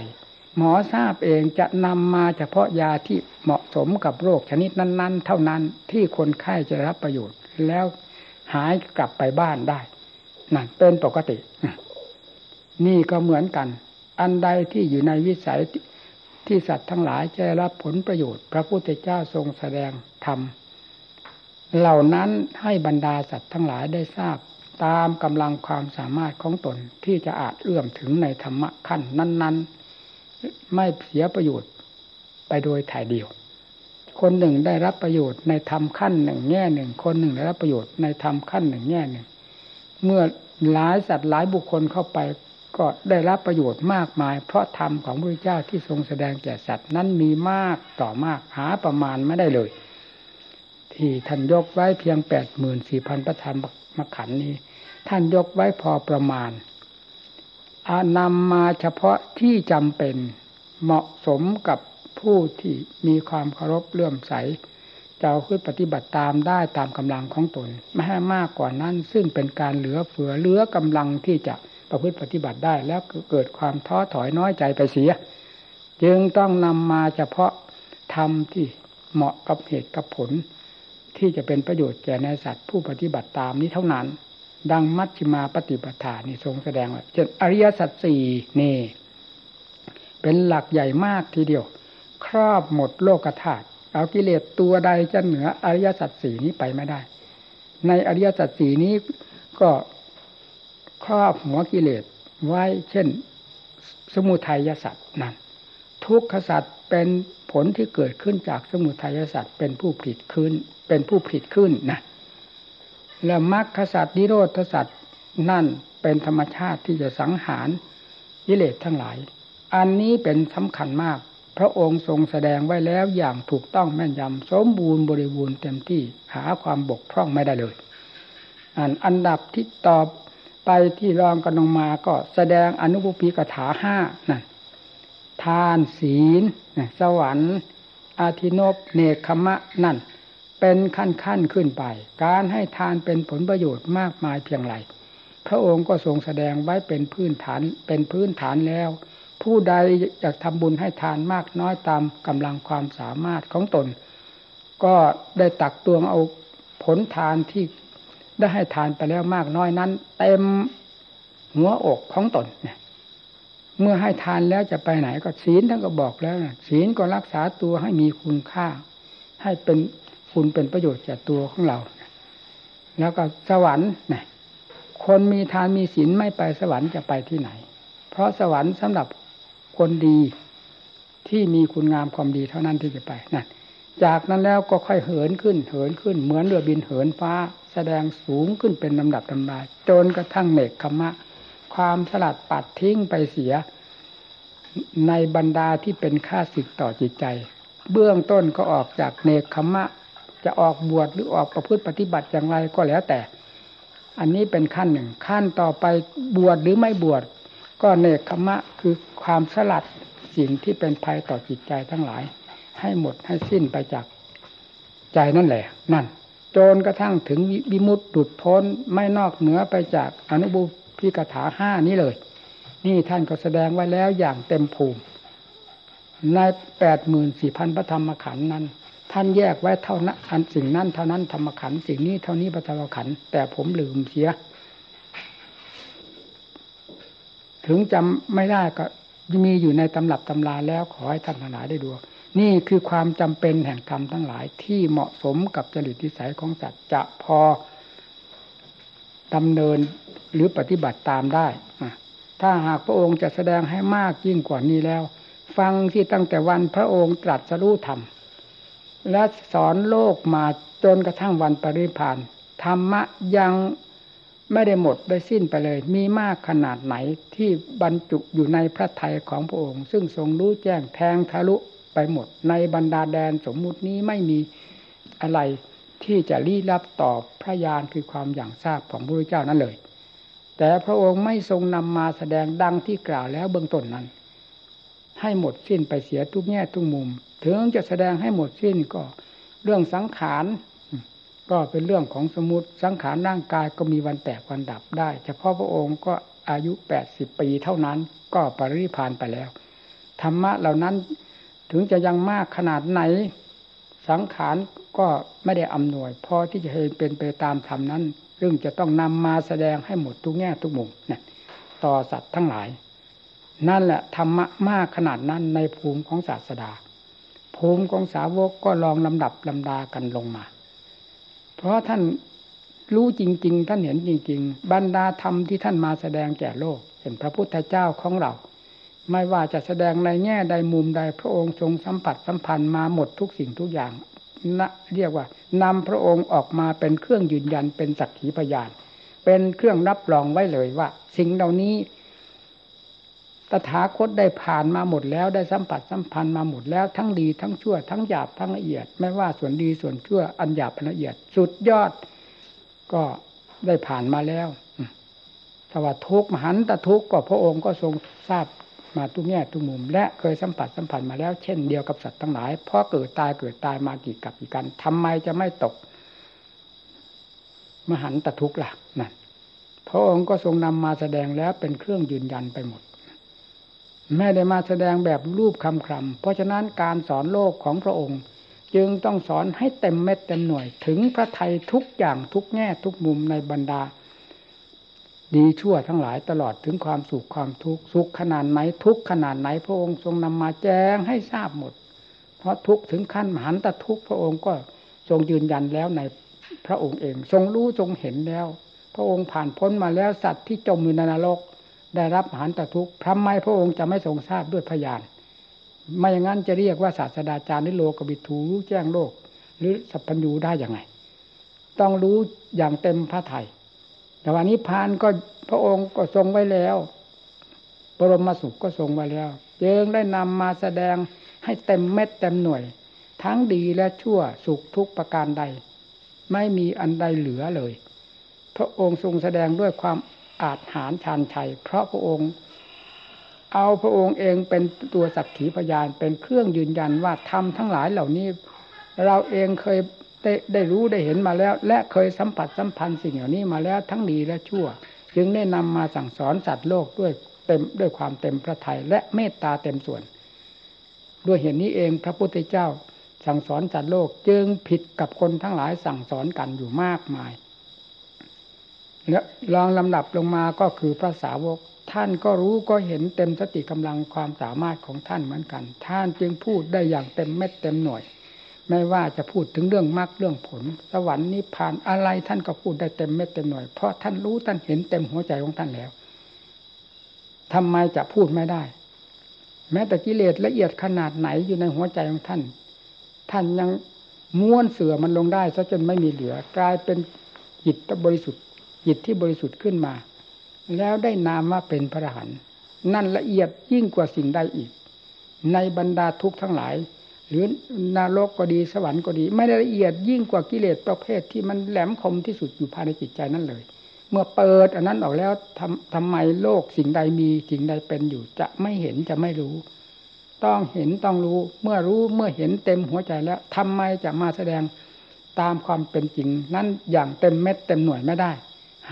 หมอทราบเองจะนำมาเฉพาะยาที่เหมาะสมกับโรคชนิดนั้น ๆ เท่านั้นที่คนไข้จะรับประโยชน์แล้ว หายกลับไปบ้านได้นั่นเป็นปกติ นี่ก็เหมือนกัน อันใดที่อยู่ในวิสัยที่สัตว์ทั้งหลายจะรับผลประโยชน์ พระพุทธเจ้าทรงแสดงธรรมเหล่านั้นให้บรรดาสัตว์ทั้งหลายได้ทราบตามกำลังความสามารถของตนที่จะอาจเอื้อมถึงในธรรมะขั้นนั้น ๆ ไม่เสียประโยชน์ไปโดยถ่ายเดียว คนหนึ่งได้รับประโยชน์ในธรรมขั้นหนึ่งแง่หนึ่ง คนหนึ่งได้รับประโยชน์ในธรรมขั้นหนึ่งแง่หนึ่ง เมื่อหลายสัตว์หลายบุคคลเข้าไปก็ได้รับประโยชน์มากมาย เพราะธรรมของพระเจ้าที่ทรงแสดงแก่สัตว์นั้นมีมากต่อมากหาประมาณไม่ได้เลย ที่ท่านยกไว้เพียงแปดหมื่นสี่พันประธรรมมขันนี้ ท่านยกไว้พอประมาณอานำมาเฉพาะที่จำเป็นเหมาะสมกับ ผู้ที่มีความเคารพเลื่อมใสจะเอาขึ้นปฏิบัติตามได้ตามกำลังของตน ไม่ให้มากกว่านั้น ซึ่งเป็นการเหลือเฟือเหลือกำลังที่จะประพฤติปฏิบัติได้ แล้วเกิดความท้อถอยน้อยใจไปเสีย จึงต้องนำมาเฉพาะธรรมที่เหมาะกับเหตุกับผล ที่จะเป็นประโยชน์แก่ในสัตว์ผู้ปฏิบัติตามนี้เท่านั้น ดังมัชฌิมาปฏิปทานี่ทรงแสดงว่าเช่นอริยสัจสี่นี่ เป็นหลักใหญ่มากทีเดียว ครอบหมดโลกธาตุเอากิเลสตัวใดจะเหนืออริยสัจสี่นี้ไปไม่ได้ ในอริยสัจสี่นี้ก็ครอบหัวกิเลสไว้เช่น สมุทัยสัตว์นั่นทุกขสัตว์เป็นผลที่เกิดขึ้นจากสมุทัยสัตว์เป็นผู้ผลิตขึ้น เป็นผู้ผลิตขึ้นนะแล้วมรรคสัตว์นิโรธสัตว์นั่นเป็นธรรมชาติที่จะสังหารกิเลสทั้งหลาย อันนี้เป็นสำคัญมาก พระองค์ทรงแสดงไว้แล้วอย่างถูกต้องแม่นยำสมบูรณ์บริบูรณ์เต็มที่หาความบกพร่องไม่ได้เลยอันอันดับที่ต่อไปที่รองกันลงมาก็แสดงอนุบุพีกถาห้านั่นทานศีลสวรรค์ อาทินบเนคขมะนั่น เป็นขั้นขั้นขึ้นไป การให้ทานเป็นผลประโยชน์มากมายเพียงไร พระองค์ก็ทรงแสดงไว้เป็นพื้นฐานเป็นพื้นฐานแล้ว ผู้ใดอยากทำบุญให้ทานมากน้อยตามกำลังความสามารถของตน ก็ได้ตักตวงเอาผลทานที่ได้ให้ทานไปแล้วมากน้อยนั้น เต็มหัวอกของตนเนี่ยเมื่อให้ทานแล้วจะไปไหนก็ศีลท่านก็บอกแล้วนะศีลก็รักษาตัวให้มีคุณค่า ให้เป็นคุณเป็นประโยชน์แก่ตัวของเรา แล้วก็สวรรค์นะคนมีทานมีศีลไม่ไปสวรรค์จะไปที่ไหน เพราะสวรรค์สำหรับ คนดีที่มีคุณงามความดีเท่านั้นที่จะไปนั่นจากนั้นแล้วก็ค่อยเหินขึ้น เหินขึ้น เหมือนเรือบินเหินฟ้า แสดงสูงขึ้นเป็นลำดับลำดาจนกระทั่งเนกขมะ ความสลัดปัดทิ้งไปเสีย ในบรรดาที่เป็นค่าศึกต่อจิตใจ เบื้องต้นก็ออกจากเนคขมะ จะออกบวชหรือออกประพฤติปฏิบัติอย่างไรก็แล้วแต่ อันนี้เป็นขั้นหนึ่งขั้นต่อไปบวชหรือไม่บวช ก็เนคขมะคือความสลัดสิ่งที่เป็นภัยต่อจิตใจทั้งหลาย ให้หมดให้สิ้นไปจากใจนั่นแหละ นั่น จนกระทั่งถึงวิมุตติดุดพ้นไม่นอกเหนือไปจากอนุบุพิกถาห้านี้เลย นี่ท่านก็แสดงไว้แล้วอย่างเต็มภูมิในแปดหมื่นสี่พันพระธรรมขันธ์นั้น ท่านแยกไว้เท่านั้นอันสิ่งนั้นเท่านั้นธรรมขันธ์สิ่งนี้เท่านี้พระธรรมขันธ์แต่ผมลืมเสีย ถึงจำไม่ได้ก็มีอยู่ในตำรับตำราแล้วขอให้ท่านทั้งหลายได้ดูนี่คือความจำเป็นแห่งธรรมทั้งหลายที่เหมาะสมกับจริตนิสัยของสัตว์จะพอดำเนินหรือปฏิบัติตามได้ถ้าหากพระองค์จะแสดงให้มากยิ่งกว่านี้แล้ว ฟังที่ตั้งแต่วันพระองค์ตรัสรู้ธรรม และสอนโลกมาจนกระทั่งวันปริพานธรรมะยัง ไม่ได้หมดได้สิ้นไปเลย มีมากขนาดไหนที่บรรจุอยู่ในพระทัยของพระองค์ ซึ่งทรงรู้แจ้งแทงทะลุไปหมด ในบรรดาแดนสมมุตินี้ไม่มีอะไรที่จะลี้ลับตอบพระญาณคือความอย่างทราบของพระพุทธเจ้านั้นเลย แต่พระองค์ไม่ทรงนำมาแสดงดังที่กล่าวแล้วเบื้องต้นนั้น ให้หมดสิ้นไปเสียทุกแง่ทุกมุม ถึงจะแสดงให้หมดสิ้นก็เรื่องสังขาร ก็เป็นเรื่องของสมุติสังขารร่างกายก็มีวันแตกวันดับได้ เฉพาะพระองค์ก็อายุแปดสิบปีเท่านั้นก็ปริพานไปแล้ว ธรรมะเหล่านั้นถึงจะยังมากขนาดไหน สังขารก็ไม่ได้อำนวยพอที่จะเห็นเป็นไปตามธรรมนั้น ซึ่งจะต้องนำมาแสดงให้หมดทุกแง่ทุกมุมเนี่ยต่อสัตว์ทั้งหลาย นั่นแหละธรรมะมากขนาดนั้นในภูมิของศาสดา ภูมิของสาวกก็ลองลำดับลำดากันลงมา เพราะท่านรู้จริง ๆ ท่านเห็นจริง ๆ บรรดาธรรมที่ท่านมาแสดงแก่โลก เห็นพระพุทธเจ้าของเรา ไม่ว่าจะแสดงในแง่ใดมุมใดพระองค์ทรงสัมผัสสัมพันธ์มาหมดทุกสิ่งทุกอย่างนะเรียกว่านำพระองค์ออกมาเป็นเครื่องยืนยันเป็นสักขีพยาน เป็นเครื่องรับรองไว้เลยว่า สิ่งเหล่านี้ ตถาคตได้ผ่านมาหมดแล้วได้สัมผัสสัมพันธ์มาหมดแล้วทั้งดีทั้งชั่ว ทั้งหยาบทั้งละเอียด ไม่ว่าส่วนดีส่วนชั่วอันหยาบละเอียด สุดยอด ก็ได้ผ่านมาแล้วสวัสดทุกมหันตทุกก็พระองค์ก็ทรงทราบมาทุกแง่ทุกมุม และเคยสัมผัสสัมผัสมาแล้ว เช่นเดียวกับสัตว์ทั้งหลายเพราะเกิดตายเกิดตายมากี่กับกี่กันทำไมจะไม่ตก มหันตทุกข์ล่ะนั่นพระองค์ก็ทรงนำมาแสดงแล้วเป็นเครื่องยืนยันไปหมด ไม่ได้มาแสดงแบบรูปคำคำเพราะฉะนั้นการสอนโลกของพระองค์ จึงต้องสอนให้เต็มเม็ดเต็มหน่วยถึงพระไทยทุกอย่างทุกแง่ทุกมุมในบรรดา ดีชั่วทั้งหลายตลอดถึงความสุขความทุกข์สุขขนาดไหนทุกขนาดไหนพระองค์ทรงนำมาแจ้งให้ทราบหมด เพราะทุกถึงขั้นมหันตทุกพระองค์ก็ทรงยืนยันแล้วในพระองค์เอง ทรงรู้ทรงเห็นแล้ว พระองค์ผ่านพ้นมาแล้วสัตว์ที่จมอยู่ในนรก ได้รับหันตทุกข์พระไม่พระองค์จะไม่ทรงทราบด้วยพยาน ไม่อย่างนั้นจะเรียกว่าศาสดาจารย์นิโลกบิทูรู้แจ้งโลก หรือสัพพัญญูได้อย่างไง ต้องรู้อย่างเต็มพระไทยแต่วันนี้พานก็พระองค์ก็ทรงไว้แล้วบรมสุขก็ทรงไว้แล้วจึงได้นำมาแสดงให้เต็มเม็ดเต็มหน่วย ทั้งดีและชั่วสุขทุกประการใด ไม่มีอันใดเหลือเลย พระองค์ทรงแสดงด้วยความ อาจหารชานชัย เพราะพระองค์ เอาพระองค์เองเป็นตัวสักขีพยานเป็นเครื่องยืนยันว่าทำทั้งหลายเหล่านี้ เราเองเคยได้ได้รู้ได้เห็นมาแล้ว และเคยสัมผัสสัมพันธ์สิ่งเหล่านี้มาแล้วทั้งดีและชั่ว จึงได้นำมาสั่งสอนสัตว์โลกด้วยเต็มด้วยความเต็มพระทัยและเมตตาเต็มส่วน ด้วยเหตุนนี้เองพระพุทธเจ้า สั่งสอนสัตว์โลกจึงผิดกับคนทั้งหลายสั่งสอนกันอยู่มากมาย และลองลำดับลงมาก็คือพระสาวก ท่านก็รู้ก็เห็นเต็มสติกำลังความสามารถของท่านเหมือนกัน ท่านจึงพูดได้อย่างเต็มเม็ดเต็มหน่วย ไม่ว่าจะพูดถึงเรื่องมรรคเรื่องผล สวรรค์นิพพานอะไรท่านก็พูดได้เต็มเม็ดเต็มหน่วย เพราะท่านรู้ท่านเห็นเต็มหัวใจของท่านแล้วทำไมจะพูดไม่ได้ แม้แต่กิเลสละเอียดขนาดไหนอยู่ในหัวใจของท่าน ท่านยังม้วนเสือมันลงได้ซะจนไม่มีเหลือกลายเป็นจิตบริสุทธิ์ จิตที่บริสุทธิ์ขึ้นมา แล้วได้นามว่าเป็นพระอรหันต์นั่นละเอียดยิ่งกว่าสิ่งใดอีก ในบรรดาทุกทั้งหลาย หรือนรกก็ดีสวรรค์ก็ดี ไม่ได้ละเอียดยิ่งกว่ากิเลสประเภทที่มันแหลมคมที่สุดอยู่ภายในจิตใจนั่นเลย เมื่อเปิดอันนั้นออกแล้วทำทำไมโลกสิ่งใดมีสิ่งใดเป็นอยู่ จะไม่เห็นจะไม่รู้ ต้องเห็นต้องรู้เมื่อรู้เมื่อเห็นเต็มหัวใจแล้วทำไมจะมาแสดงตามความเป็นจริง นั้นอย่างเต็มเม็ดเต็มหน่วยไม่ได้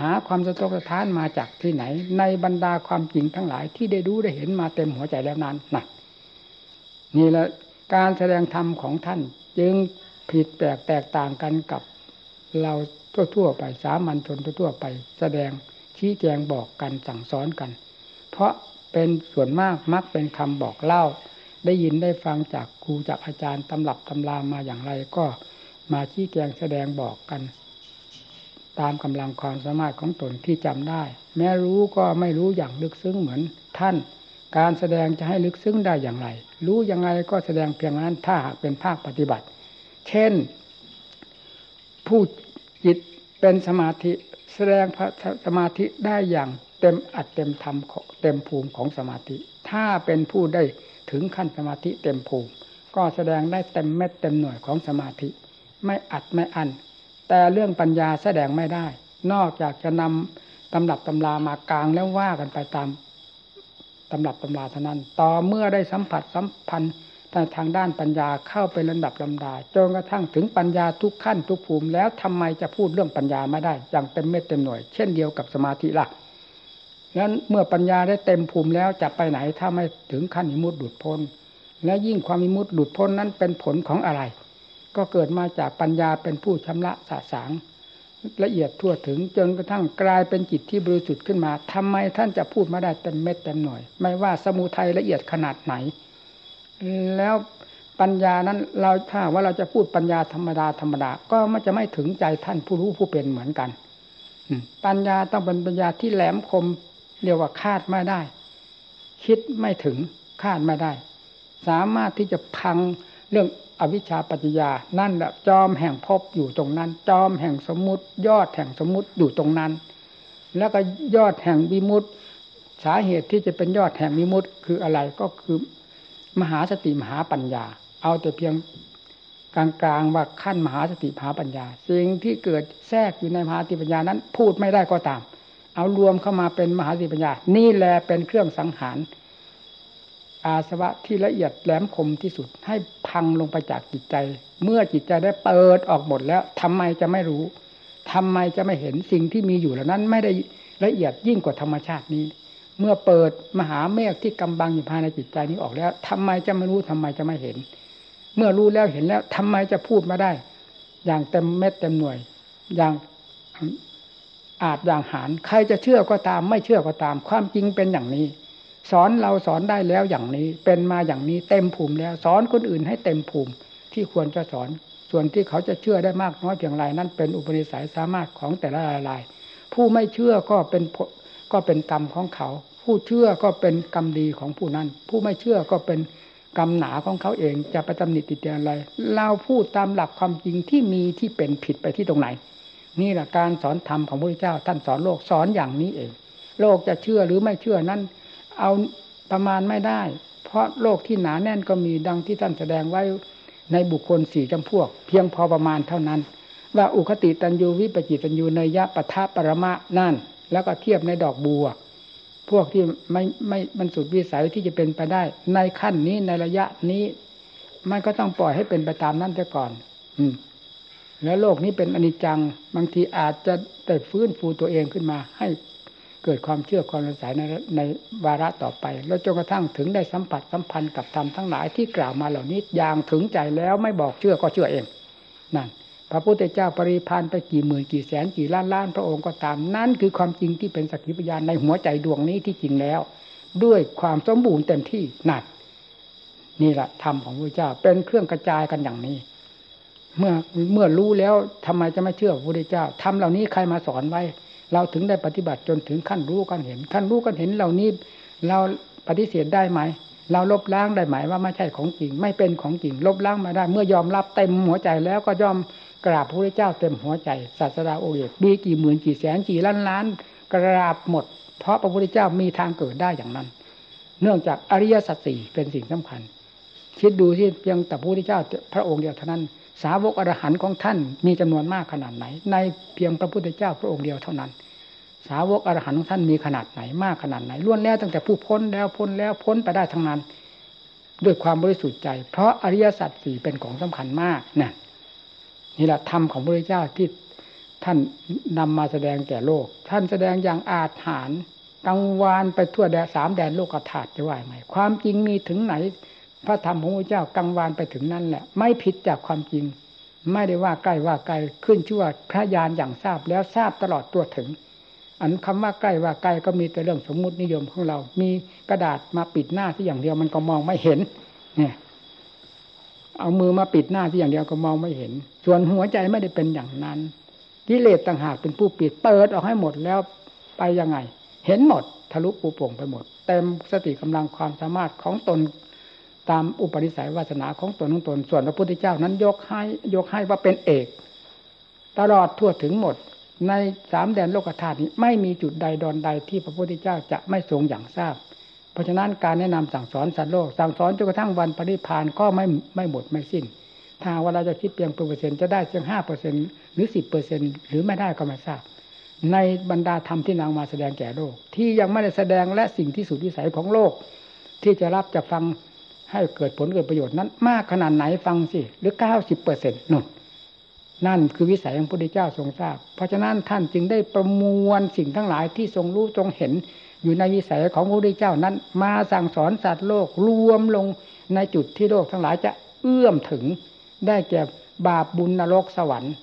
หาความสะทกสะท้านมาจากที่ไหน ในบรรดาความจริงทั้งหลายที่ได้รู้ได้เห็นมาเต็มหัวใจแล้วนั้นนะนี่ละการแสดงธรรมของท่าน จึงผิดแปลกแตกต่างกันกับเราทั่วๆไปสามัญชนทั่วๆไป แสดงชี้แจงบอกกันสั่งสอนกัน เพราะเป็นส่วนมากมักเป็นคำบอกเล่า ได้ยินได้ฟังจากครูจากอาจารย์ตำรับตำรามาอย่างไรก็มาชี้แจงแสดงบอกกัน ตามกำลังความสามารถของตนที่จำได้ แม้รู้ก็ไม่รู้อย่างลึกซึ้งเหมือนท่าน การแสดงจะให้ลึกซึ้งได้อย่างไร รู้ยังไงก็แสดงเพียงนั้นถ้าหากเป็นภาคปฏิบัติ เช่น ผู้จิตเป็นสมาธิแสดงสมาธิได้อย่างเต็มอัดเต็มธรรมเต็มภูมิของสมาธิ ถ้าเป็นผู้ได้ถึงขั้นสมาธิเต็มภูมิ ก็แสดงได้เต็มเม็ดเต็มหน่วยของสมาธิ ไม่อัดไม่อัน แต่เรื่องปัญญาแสดงไม่ได้ นอกจากจะนำตำรับตำรามากลางแล้วว่ากันไปตามตำรับตำราเท่านั้น ต่อเมื่อได้สัมผัสสัมพันธ์ทางด้านปัญญาเข้าไปลำดับลำดาจนกระทั่งถึงปัญญาทุกขั้นทุกภูมิแล้วทำไมจะพูดเรื่องปัญญาไม่ได้ อย่างเต็มเม็ดเต็มหน่วย เช่นเดียวกับสมาธิละ่ะนั้นเมื่อปัญญาได้เต็มภูมิแล้วจะไปไหนถ้าไม่ถึงขั้นมิมุติหลุดพ้น และยิ่งความมิมุติหลุดพ้นนั้นเป็นผลของอะไร ก็เกิดมาจากปัญญาเป็นผู้ชำระสะสางละเอียดทั่วถึงจนกระทั่งกลายเป็นจิตที่บริสุทธิ์ขึ้นมาทำไมท่านจะพูดมาได้เต็มเม็ดเต็มหน่วย ไม่ว่าสมุทัยละเอียดขนาดไหน แล้วปัญญานั้นเราถ้าว่าเราจะพูดปัญญาธรรมดาธรรมดา ก็มันจะไม่ถึงใจท่านผู้รู้ผู้เป็นเหมือนกันปัญญาต้องเป็นปัญญาที่แหลมคมเรียกว่าคาดไม่ได้ คิดไม่ถึงคาดไม่ได้ สามารถที่จะพัง เรื่องอวิชชาปัจจยานั่นแหละจอมแห่งภพอยู่ตรงนั้น จอมแห่งสมมุติ ยอดแห่งสมมุติอยู่ตรงนั้น แล้วก็ยอดแห่งวิมุตติสาเหตุที่จะเป็นยอดแห่งวิมุตติคืออะไรก็คือ มหาสติมหาปัญญา เอาแต่เพียงกลางๆว่าขั้นมหาสติมหาปัญญา สิ่งที่เกิดแทรกอยู่ในมหาสติปัญญานั้น พูดไม่ได้ก็ตาม เอารวมเข้ามาเป็นมหาสติปัญญา นี่แหละเป็นเครื่องสังหาร อาสวะที่ละเอียดแหลมคมที่สุด ให้พังลงไปจากจิตใจ เมื่อจิตใจได้เปิดออกหมดแล้วทำไมจะไม่รู้ทำไมจะไม่เห็นสิ่งที่มีอยู่เหล่านั้นไม่ได้ละเอียดยิ่งกว่าธรรมชาตินี้ เมื่อเปิดมหาเมฆที่กำบังอยู่ภายในจิตใจนี้ออกแล้วทำไมจะไม่รู้ทำไมจะไม่เห็น เมื่อรู้แล้วเห็นแล้วทำไมจะพูดมาได้ อย่างเต็มเม็ดเต็มหน่วย อย่างอาจอย่างหารใครจะเชื่อก็ตาม ไม่เชื่อก็ตาม ความจริงเป็นอย่างนี้ สอนเราสอนได้แล้วอย่างนี้ เป็นมาอย่างนี้เต็มภูมิแล้ว สอนคนอื่นให้เต็มภูมิที่ควรจะสอน ส่วนที่เขาจะเชื่อได้มากน้อยเพียงไรนั่นเป็นอุปนิสัยสามารถของแต่ละราย ผู้ไม่เชื่อก็เป็นก็เป็นกรรมของเขา ผู้เชื่อก็เป็นกรรมดีของผู้นั้น ผู้ไม่เชื่อก็เป็นกรรมหนาของเขาเองจะไปตำหนิติเตียนอะไร เราพูดตามหลักความจริงที่มีที่เป็นผิดไปที่ตรงไหน นี่แหละการสอนธรรมของพระพุทธเจ้าท่านสอนโลกสอนอย่างนี้เอง โลกจะเชื่อหรือไม่เชื่อนั้น เอาประมาณไม่ได้ เพราะโลกที่หนาแน่นก็มีดังที่ท่านแสดงไว้ในบุคคลสี่จำพวก เพียงพอประมาณเท่านั้น ว่าอุคติตันยูวิปจิตันยูเนยะปะทะปรมะนั่น แล้วก็เทียบในดอกบัว พวกที่ไม่ไม่มันสุดวิสัยที่จะเป็นไปได้ ในขั้นนี้ในระยะนี้ มันก็ต้องปล่อยให้เป็นไปตามนั้นไปก่อน อืมแล้วโลกนี้เป็นอนิจจัง บางทีอาจจะได้ฟื้นฟูตัวเองขึ้นมา ให้ เกิดความเชื่อความสงสัยในในวาระต่อไป แล้วจนกระทั่งถึงได้สัมผัสสัมพันธ์กับธรรมทั้งหลายที่กล่าวมาเหล่านี้อย่างถึงใจแล้วไม่บอกเชื่อก็เชื่อเองนั่นพระพุทธเจ้าปริพันธ์ไปกี่หมื่นกี่แสนกี่ล้านล้านพระองค์ก็ตาม นั่นคือความจริงที่เป็นสักขีพยานในหัวใจดวงนี้ที่จริงแล้ว ด้วยความสมบูรณ์เต็มที่นัดนี่แหละธรรมของพระเจ้าเป็นเครื่องกระจายกันอย่างนี้ เมื่อเมื่อรู้แล้วทำไมจะไม่เชื่อพระพุทธเจ้าทำเหล่านี้ใครมาสอนไว้ เราถึงได้ปฏิบัติจนถึงขั้นรู้กันเห็น ขั้นรู้กันเห็นเหล่านี้ เราปฏิเสธได้ไหม เราลบล้างได้ไหมว่าไม่ใช่ของจริง ไม่เป็นของจริง ลบล้างมาได้ เมื่อยอมรับเต็มหัวใจแล้วก็ยอมกราบพระพุทธเจ้าเต็มหัวใจศาสดาโอเอกมีกี่หมื่นกี่แสนกี่ล้านล้านกราบหมด เพราะพระพุทธเจ้ามีทางเกิดได้อย่างนั้น เนื่องจากอริยสัจสี่เป็นสิ่งสำคัญ คิดดูที่เพียงแต่พระพุทธเจ้าพระองค์เดียวเท่านั้น สาวกอรหันต์ของท่านมีจำนวนมากขนาดไหน ในเพียงพระพุทธเจ้าพระองค์เดียวเท่านั้น สาวกอรหันต์ของท่านมีขนาดไหนมากขนาดไหนล้วนแล้วตั้งแต่ผู้พ้นแล้วพ้นแล้วพ้นไปได้ทั้งนั้น ด้วยความบริสุทธิ์ใจ เพราะอริยสัจสี่เป็นของสำคัญมากนะนี่แหละธรรมของพระเจ้าที่ท่านนำมาแสดงแก่โลก ท่านแสดงอย่างอาถรรพ์กังวานไปทั่วแดนสามแดนโลกธาตุจะว่าไงความจริงมีถึงไหน พระธรรมของพระเจ้ากังวานไปถึงนั่นแหละ ไม่ผิดจากความจริง ไม่ได้ว่าใกล้ว่าไกลขึ้นชื่อว่าพระญาณอย่างทราบแล้วทราบตลอดตัวถึง อันคำว่าใกล้ว่าไกลก็มีแต่เรื่องสมมุตินิยมของเรา มีกระดาษมาปิดหน้าที่อย่างเดียวมันก็มองไม่เห็น เนี่ย เอามือมาปิดหน้าที่อย่างเดียวก็มองไม่เห็น ส่วนหัวใจไม่ได้เป็นอย่างนั้นกิเลสต่างหากเป็นผู้ปิดเปิดออกให้หมดแล้วไปยังไง เห็นหมดทะลุปูโป่งไปหมด เต็มสติกำลังความสามารถของตน ตามอุปนิสัยวาสนาของตนของตน ส่วนพระพุทธเจ้านั้นยกให้ยกให้ว่าเป็นเอก ตลอดทั่วถึงหมด ในสามแดนโลกธาตุนี้ไม่มีจุดใดดอนใดที่พระพุทธเจ้าจะไม่ทรงอย่างทราบ เพราะฉะนั้นการแนะนำสั่งสอนสัตว์โลก สั่งสอนจนกระทั่งวันปริพานก็ไม่ไม่หมดไม่สิ้น ถ้าว่าเราจะคิดเพียงเปอร์เซ็นต์จะได้เพียงห้าเปอร์เซ็นต์หรือสิบเปอร์เซ็นต์หรือไม่ได้ก็ไม่ทราบในบรรดาธรรมที่นางมาแสดงแก่โลก ที่ยังไม่ได้แสดงและสิ่งที่สุดวิสัยของโลก ที่จะรับจะฟัง ให้เกิดผลเกิดประโยชน์นั้น มากขนาดไหนฟังสิหรือเก้าสิบเปอร์เซ็นต์นั่นนั่นคือวิสัยของพระพุทธเจ้าทรงทราบ เพราะฉะนั้นท่านจึงได้ประมวลสิ่งทั้งหลายที่ทรงรู้ทรงเห็น อยู่ในวิสัยของพระพุทธเจ้านั้น มาสั่งสอนสัตว์โลกรวมลงในจุดที่โลกทั้งหลายจะเอื้อมถึง ได้แก่บาปบุญนรกสวรรค์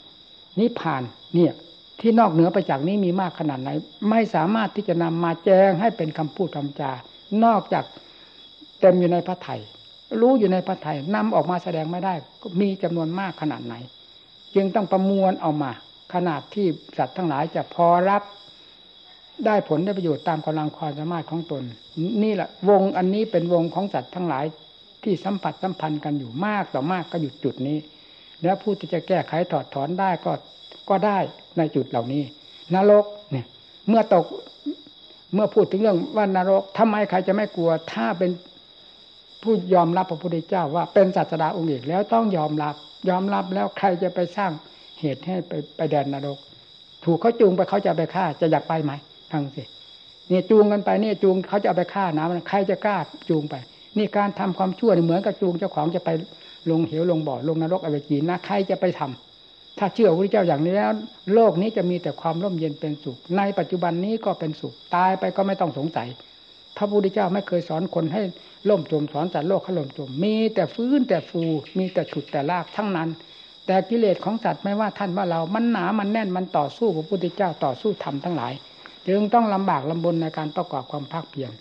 นิพพานเนี่ยที่นอกเหนือไปจากนี้มีมากขนาดไหน ไม่สามารถที่จะนำมาแจ้งให้เป็นคำพูดคำจา นอกจากเต็มอยู่ในพระไถ่ รู้อยู่ในพระไถ่นำออกมาแสดงไม่ได้ มีจำนวนมากขนาดไหน จึงต้องประมวลเอามา ขนาดที่สัตว์ทั้งหลายจะพอรับได้ผลได้ประโยชน์ตามกำลังความสามารถของตน นี่แหละวงอันนี้เป็นวงของสัตว์ทั้งหลายที่สัมผัสสัมพันธ์กันอยู่มากต่อมากก็หยุดจุดนี้ แล้วผู้ที่จะแก้ไขถอดถอนได้ก็ก็ได้ในจุดเหล่านี้นรกเนี่ยเมื่อตกเมื่อพูดถึงเรื่องว่านรกทำไมใครจะไม่กลัว ถ้าเป็น ผู้ยอมรับพระพุทธเจ้าว่าเป็นศาสดาองค์เอกแล้วต้องยอมรับ ยอมรับแล้วใครจะไปสร้างเหตุให้ไปไปแดนนรก ถูกเขาจูงไปเขาจะไปฆ่าจะอยากไปไหมฟังสินี่จูงกันไปนี่จูงเขาจะเอาไปฆ่าน้ำใครจะกล้าจูงไป นี่การทำความชั่วเหมือนกับจูงเจ้าของจะไปลงเหวลงบ่อลงนรกอเวจีนะใครจะไปทำถ้าเชื่อพระเจ้าอย่างนี้แล้ว โลกนี้จะมีแต่ความร่มเย็นเป็นสุข ในปัจจุบันนี้ก็เป็นสุข ตายไปก็ไม่ต้องสงสัย พระพุทธเจ้าไม่เคยสอนคนให้ ล่มจมสอนสัตว์โลกให้ล่มจมมีแต่ฟื้นแต่ฟูมีแต่ฉุดแต่ลากทั้งนั้น แต่กิเลสของสัตว์ไม่ว่าท่านว่าเรา มันหนามันแน่นมันต่อสู้กับพระพุทธเจ้าต่อสู้ธรรมทั้งหลาย จึงต้องลำบากลำบนในการประกอบความภาคเพียร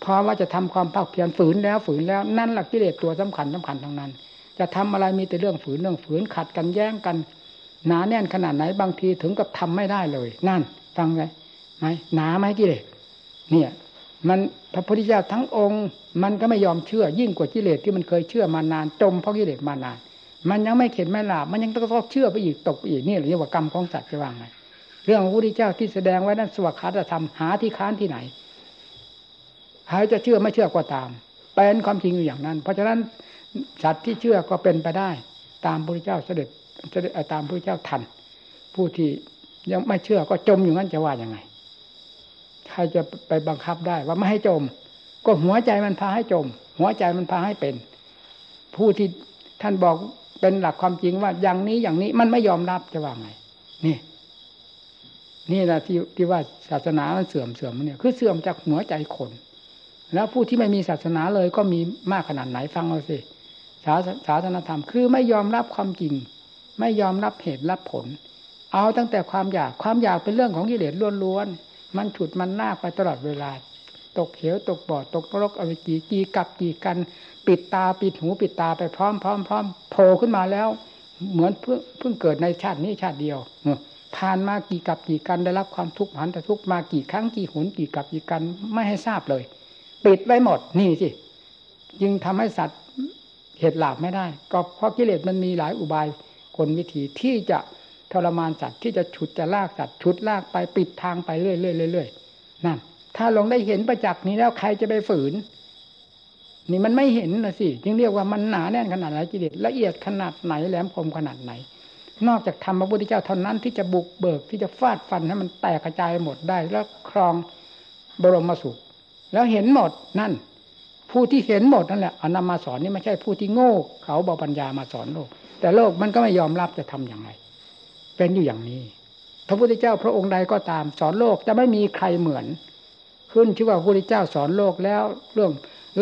เพราะว่าจะทำความภาคเพียรฝืนแล้วฝืนแล้วนั่นหลักกิเลสตัวสำคัญสำคัญทั้งนั้น จะทำอะไรมีแต่เรื่องฝืนเรื่องฝืนขัดกันแย่งกันหนาแน่นขนาดไหนบางทีถึงกับทำไม่ได้เลย นั่น ฟังไงไหมหนาไหมกิเลสเนี่ย มันพระพุทธเจ้าทั้งองค์ มันก็ไม่ยอมเชื่อ ยิ่งกว่ากิเลสที่มันเคยเชื่อมานานจมเพราะกิเลสมานาน มันยังไม่เข็ดไม่หลาบมันยังต้องเชื่อไปอีกตกไปอีกนี่เรียกว่ากรรมของสัตว์จะว่าไงเรื่องพระพุทธเจ้าที่แสดงไว้นั้นสวัสดิธรรมหาที่ค้านที่ไหนใครจะเชื่อไม่เชื่อก็ตามเป็นความจริงอยู่อย่างนั้น เพราะฉะนั้นสัตว์ที่เชื่อก็เป็นไปได้ ตามพระพุทธเจ้าเสด็จเสด็จตามพระพุทธเจ้าทัน ผู้ที่ยังไม่เชื่อก็จมอยู่งั้นจะว่ายังไง ใครจะไปบังคับได้ว่าไม่ให้จม ก็หัวใจมันพาให้จม หัวใจมันพาให้เป็น ผู้ที่ท่านบอกเป็นหลักความจริงว่าอย่างนี้อย่างนี้มันไม่ยอมรับจะว่าไงนี่ นี่แหละที่ที่ว่าศาสนามันเสื่อมเสื่อมเนี่ยคือเสื่อมจากหัวใจคน แล้วผู้ที่ไม่มีศาสนาเลยก็มีมากขนาดไหนฟังเอาสิศาศาสนธรรมคือไม่ยอมรับความจริง ไม่ยอมรับเหตุรับผล เอาตั้งแต่ความอยากความอยากเป็นเรื่องของกิเลสล้วนๆ มันฉุดมันลากไปตลอดเวลา ตกเหวตกบ่อตกนรกอวิจีกีกับกีกัน ปิดตาปิดหูปิดตาไปพร้อมพร้อมพร้อมโผล่ขึ้นมาแล้ว เหมือนเพิ่งเพิ่งเกิดในชาตินี้ชาติเดียวผ่านมากี่กับกี่กันได้รับความทุกข์หันแต่ทุกข์มากี่ครั้งกี่หนกี่กับกี่กันไม่ให้ทราบเลย ปิดไว้หมดนี่สิจึงทำให้สัตว์เหตุหลาบไม่ได้ ก็เพราะกิเลสมันมีหลายอุบายกลวิธีที่จะ ทรมานสัตว์ที่จะฉุดจะลากสัตว์ฉุดลากไปปิดทางไปเรื่อยๆเรื่อยนั่นถ้าลงได้เห็นประจักษ์นี้แล้วใครจะไปฝืน นี่มันไม่เห็นนะสิจึงเรียกว่ามันหนาแน่นขนาดไหนกิเลสละเอียดขนาดไหนแหลมคมขนาดไหน นอกจากธรรมพระพุทธเจ้าเท่านั้นที่จะบุกเบิกที่จะฟาดฟันให้มันแตกกระจายหมดได้แล้วครองบรมสุข แล้วเห็นหมดนั่น ผู้ที่เห็นหมดนั่นแหละเอานำมาสอนนี่ไม่ใช่ผู้ที่โง่เขาเบาปัญญามาสอนโลก แต่โลกมันก็ไม่ยอมรับจะทํำอย่างไร เป็นอยู่อย่างนี้ พระพุทธเจ้าพระองค์ใดก็ตามสอนโลกจะไม่มีใครเหมือน ขึ้นชื่อว่าพระพุทธเจ้าสอนโลกแล้วเรื่อง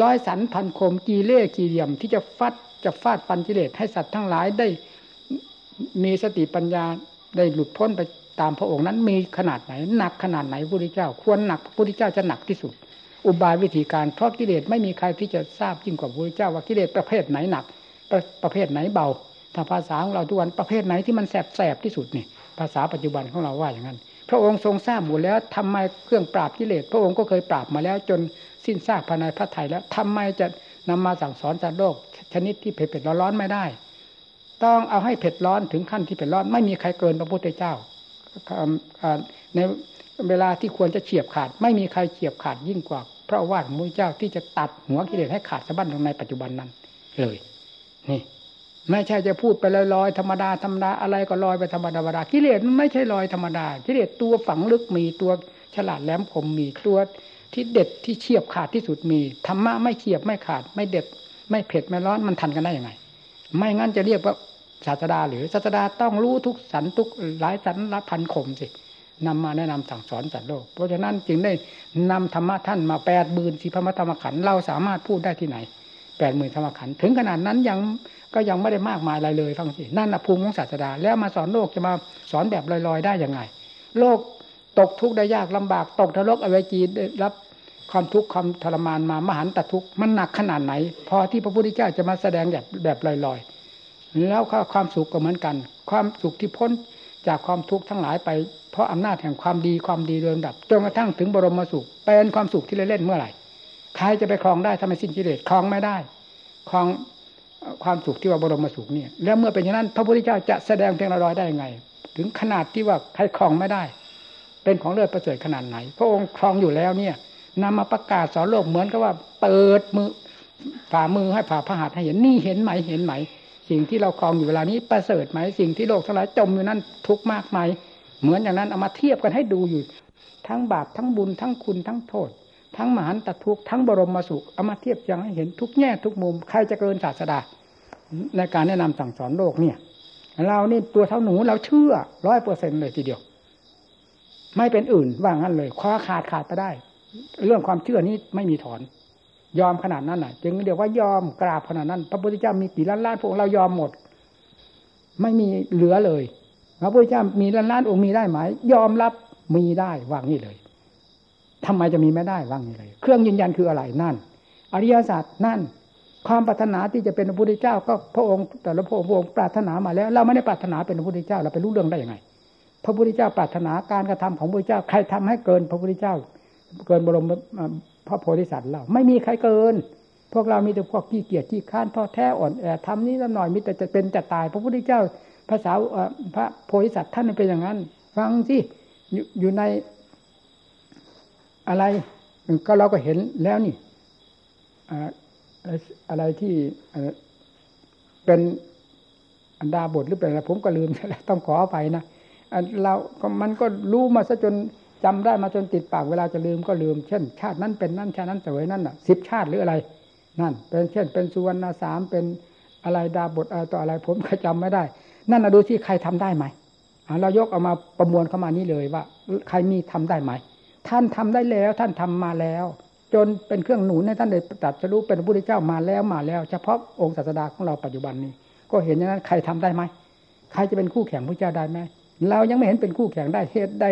ร้อยสันพันคมกีเล่กีเหลี่ยม ที่จะฟัดจะฟาดฟันกิเลสให้สัตว์ทั้งหลายได้มีสติปัญญาได้หลุดพ้นไปตามพระองค์นั้นมีขนาดไหนหนักขนาดไหนพระพุทธเจ้า ควรหนักพระพุทธเจ้าจะหนักที่สุด อุบายวิธีการเพราะกิเลสไม่มีใครที่จะทราบยิ่งกว่าพระพุทธเจ้าว่ากิเลสประเภทไหนหนักประประเภทไหนเบา ถ้าภาษาของเราทุกวันประเภทไหนที่มันแสบแสบที่สุดนี่ ภาษาปัจจุบันของเราว่าอย่างนั้น พระองค์ทรงทราบหมดแล้วทำไมเครื่องปราบกิเลสพระองค์ก็เคยปราบมาแล้ว จนสิ้นซากภายในพระไทยแล้วทำไมจะนำมาสั่งสอนจัดโลกชนิดที่เผ็ดเผ็ดร้อนไม่ได้ ต้องเอาให้เผ็ดร้อนถึงขั้นที่เผ็ดร้อนไม่มีใครเกินพระพุทธเจ้าในเวลาที่ควรจะเฉียบขาด ไม่มีใครเฉียบขาดยิ่งกว่า พระวาทของพระเจ้าที่จะตัดหัวกิเลสให้ขาดสะบั้นลงในปัจจุบันนั้น เลย นี่ ไม่ใช่จะพูดไปลอยๆธรรมดาธรรมดาอะไรก็ลอยไปธรรมดาธรรมดากิเลสมันไม่ใช่ลอยธรรมดากิเลสตัวฝังลึกมีตัวฉลาดแหลมคมมีตัวที่เด็ดที่เฉียบขาดที่สุดมีธรรมะไม่เฉียบไม่ขาด ไม่เด็ด ไม่เผ็ดไม่ร้อนมันทันกันได้ยังไง ไม่งั้นจะเรียกว่าศาสดาหรือศาสดาต้องรู้ทุกสันทุกหลายสันละพันขมสินำมาแนะนำสั่งสอนสัตว์โลก เพราะฉะนั้นจึงได้นำธรรมะท่านมาแปดหมื่นสี่พระมธรรมขันเราสามารถพูดได้ที่ไหน แปดหมื่นธรรมขันถึงขนาดนั้นยังก็ยังไม่ได้มากมายอะไรเลยฟังสินั่นนะภูมิของศาสดา แล้วมาสอนโลกจะมาสอนแบบลอยๆ ได้ยังไง โลกตกทุกข์ได้ยากลำบากตกทะลกอเวจีได้รับความทุกข์ความทรมานมามหันตทุกข์มันหนักขนาดไหน พอที่พระพุทธเจ้าจะมาแสดงแบบแบบลอยๆ แล้วความสุขก็เหมือนกัน ความสุขที่พ้นจากความทุกข์ทั้งหลายไปเพราะอำนาจแห่งความดีความดีเรืองดับจนกระทั่งถึงบรมสุขเป็นความสุขที่เล่นเมื่อไหร่ ใครจะไปครองได้ทำไมสิ้นกิเลสครองไม่ได้ครองความสุขที่ว่าบรมสุขเนี่ย แล้วเมื่อเป็นอย่างนั้น พระพุทธเจ้าจะแสดงเพียงลอยได้ยังไง ถึงขนาดที่ว่าใครครองไม่ได้ เป็นของเลิศประเสริฐขนาดไหน พระองค์ครองอยู่แล้วเนี่ยนำมาประกาศสอนโลกเหมือนกับว่าเปิดมือฝ่ามือให้ผ่าพระหัตถ์ให้เห็นนี่เห็นไหมเห็นไหม สิ่งที่เราคลองอยู่เวลานี้ประเสริฐไหมสิ่งที่โลกทั้งหลายจมอยู่นั้นทุกมากไหมเหมือนอย่างนั้นเอามาเทียบกันให้ดูอยู่ ทั้งบาปทั้งบุญทั้งคุณทั้งโทษ ทั้งมหันตทุกทั้งบรมมาสุขเอามาเทียบยังให้เห็นทุกแง่ทุกมุม ใครจะเกินศาสดา ในการแนะนำสั่งสอนโลกเนี่ย เรานี่ตัวเท่าหนูเราเชื่อร้อยเปอร์เซ็นเลยทีเดียว ไม่เป็นอื่นว่างั้นเลยคว้าขาดขาดไปได้ เรื่องความเชื่อนี้ไม่มีถอน ยอมขนาดนั้นน่ะ จึงเดียวว่ายอมกราบขนาดนั้น พระพุทธเจ้ามีกี่ล้านล้านพวกเรายอมหมด ไม่มีเหลือเลยพระพุทธเจ้ามีล้านล้านองค์มีได้ไหมยอมรับมีได้วางนี่เลย ทำไมจะมีไม่ได้ว่างนี่เลย เครื่องยืนยันคืออะไรนั่น อริยศาสตร์นั่น ความปรารถนาที่จะเป็นพระพุทธเจ้า ก็พระองค์แต่ละพระองค์ปรารถนามาแล้ว เราไม่ได้ปรารถนาเป็นพระพุทธเจ้าเราไปรู้เรื่องได้ยังไง พระพุทธเจ้าปรารถนาการกระทำของพระพุทธเจ้า ใครทำให้เกินพระพุทธเจ้า เกินบรมพระโพธิสัตว์เราไม่มีใครเกิน พวกเรามีแต่พวกขี้เกียจขี้ข้านท้อแท้อ่อนแอทำนี้ละหน่อยมีแต่จะเป็นจะตาย พระพุทธเจ้าภาษาพระโพธิสัตว์ท่านเป็นอย่างนั้น ฟังสิอยู่ใน อะไรก็เราก็เห็นแล้วนี่อะไรที่เป็นอันดาบทหรือเป็นอะไรผมก็ลืมแล้วต้องขอไปนะเราก็มันก็รู้มาซะจนจำได้มาจนติดปากเวลาจะลืมก็ลืม เช่น ชาตินั้นเป็นนั่นชาตินั้นเสวยนั่นอะสิบชาติหรืออะไร นั่น เป็นเช่น เป็นสุวรรณสามเป็นอะไรดาบทอะไรต่ออะไรผมก็จำไม่ได้ นั่นนะดูที่ใครทำได้ไหมเรายกเอามาประมวลเข้ามานี้เลยว่า ใครมีทำได้ไหม ท่านทำได้แล้วท่านทำมาแล้ว จนเป็นเครื่องหนุนให้ท่านได้ตัดจะรู้เป็นพระพุทธเจ้ามาแล้วมาแล้ว เฉพาะองค์ศาสดาของเราปัจจุบันนี้ ก็เห็นอย่างนั้นใครทำได้ไหมใครจะเป็นคู่แข่งพระเจ้าได้ไหมเรายังไม่เห็นเป็นคู่แข่งได้เหตุใด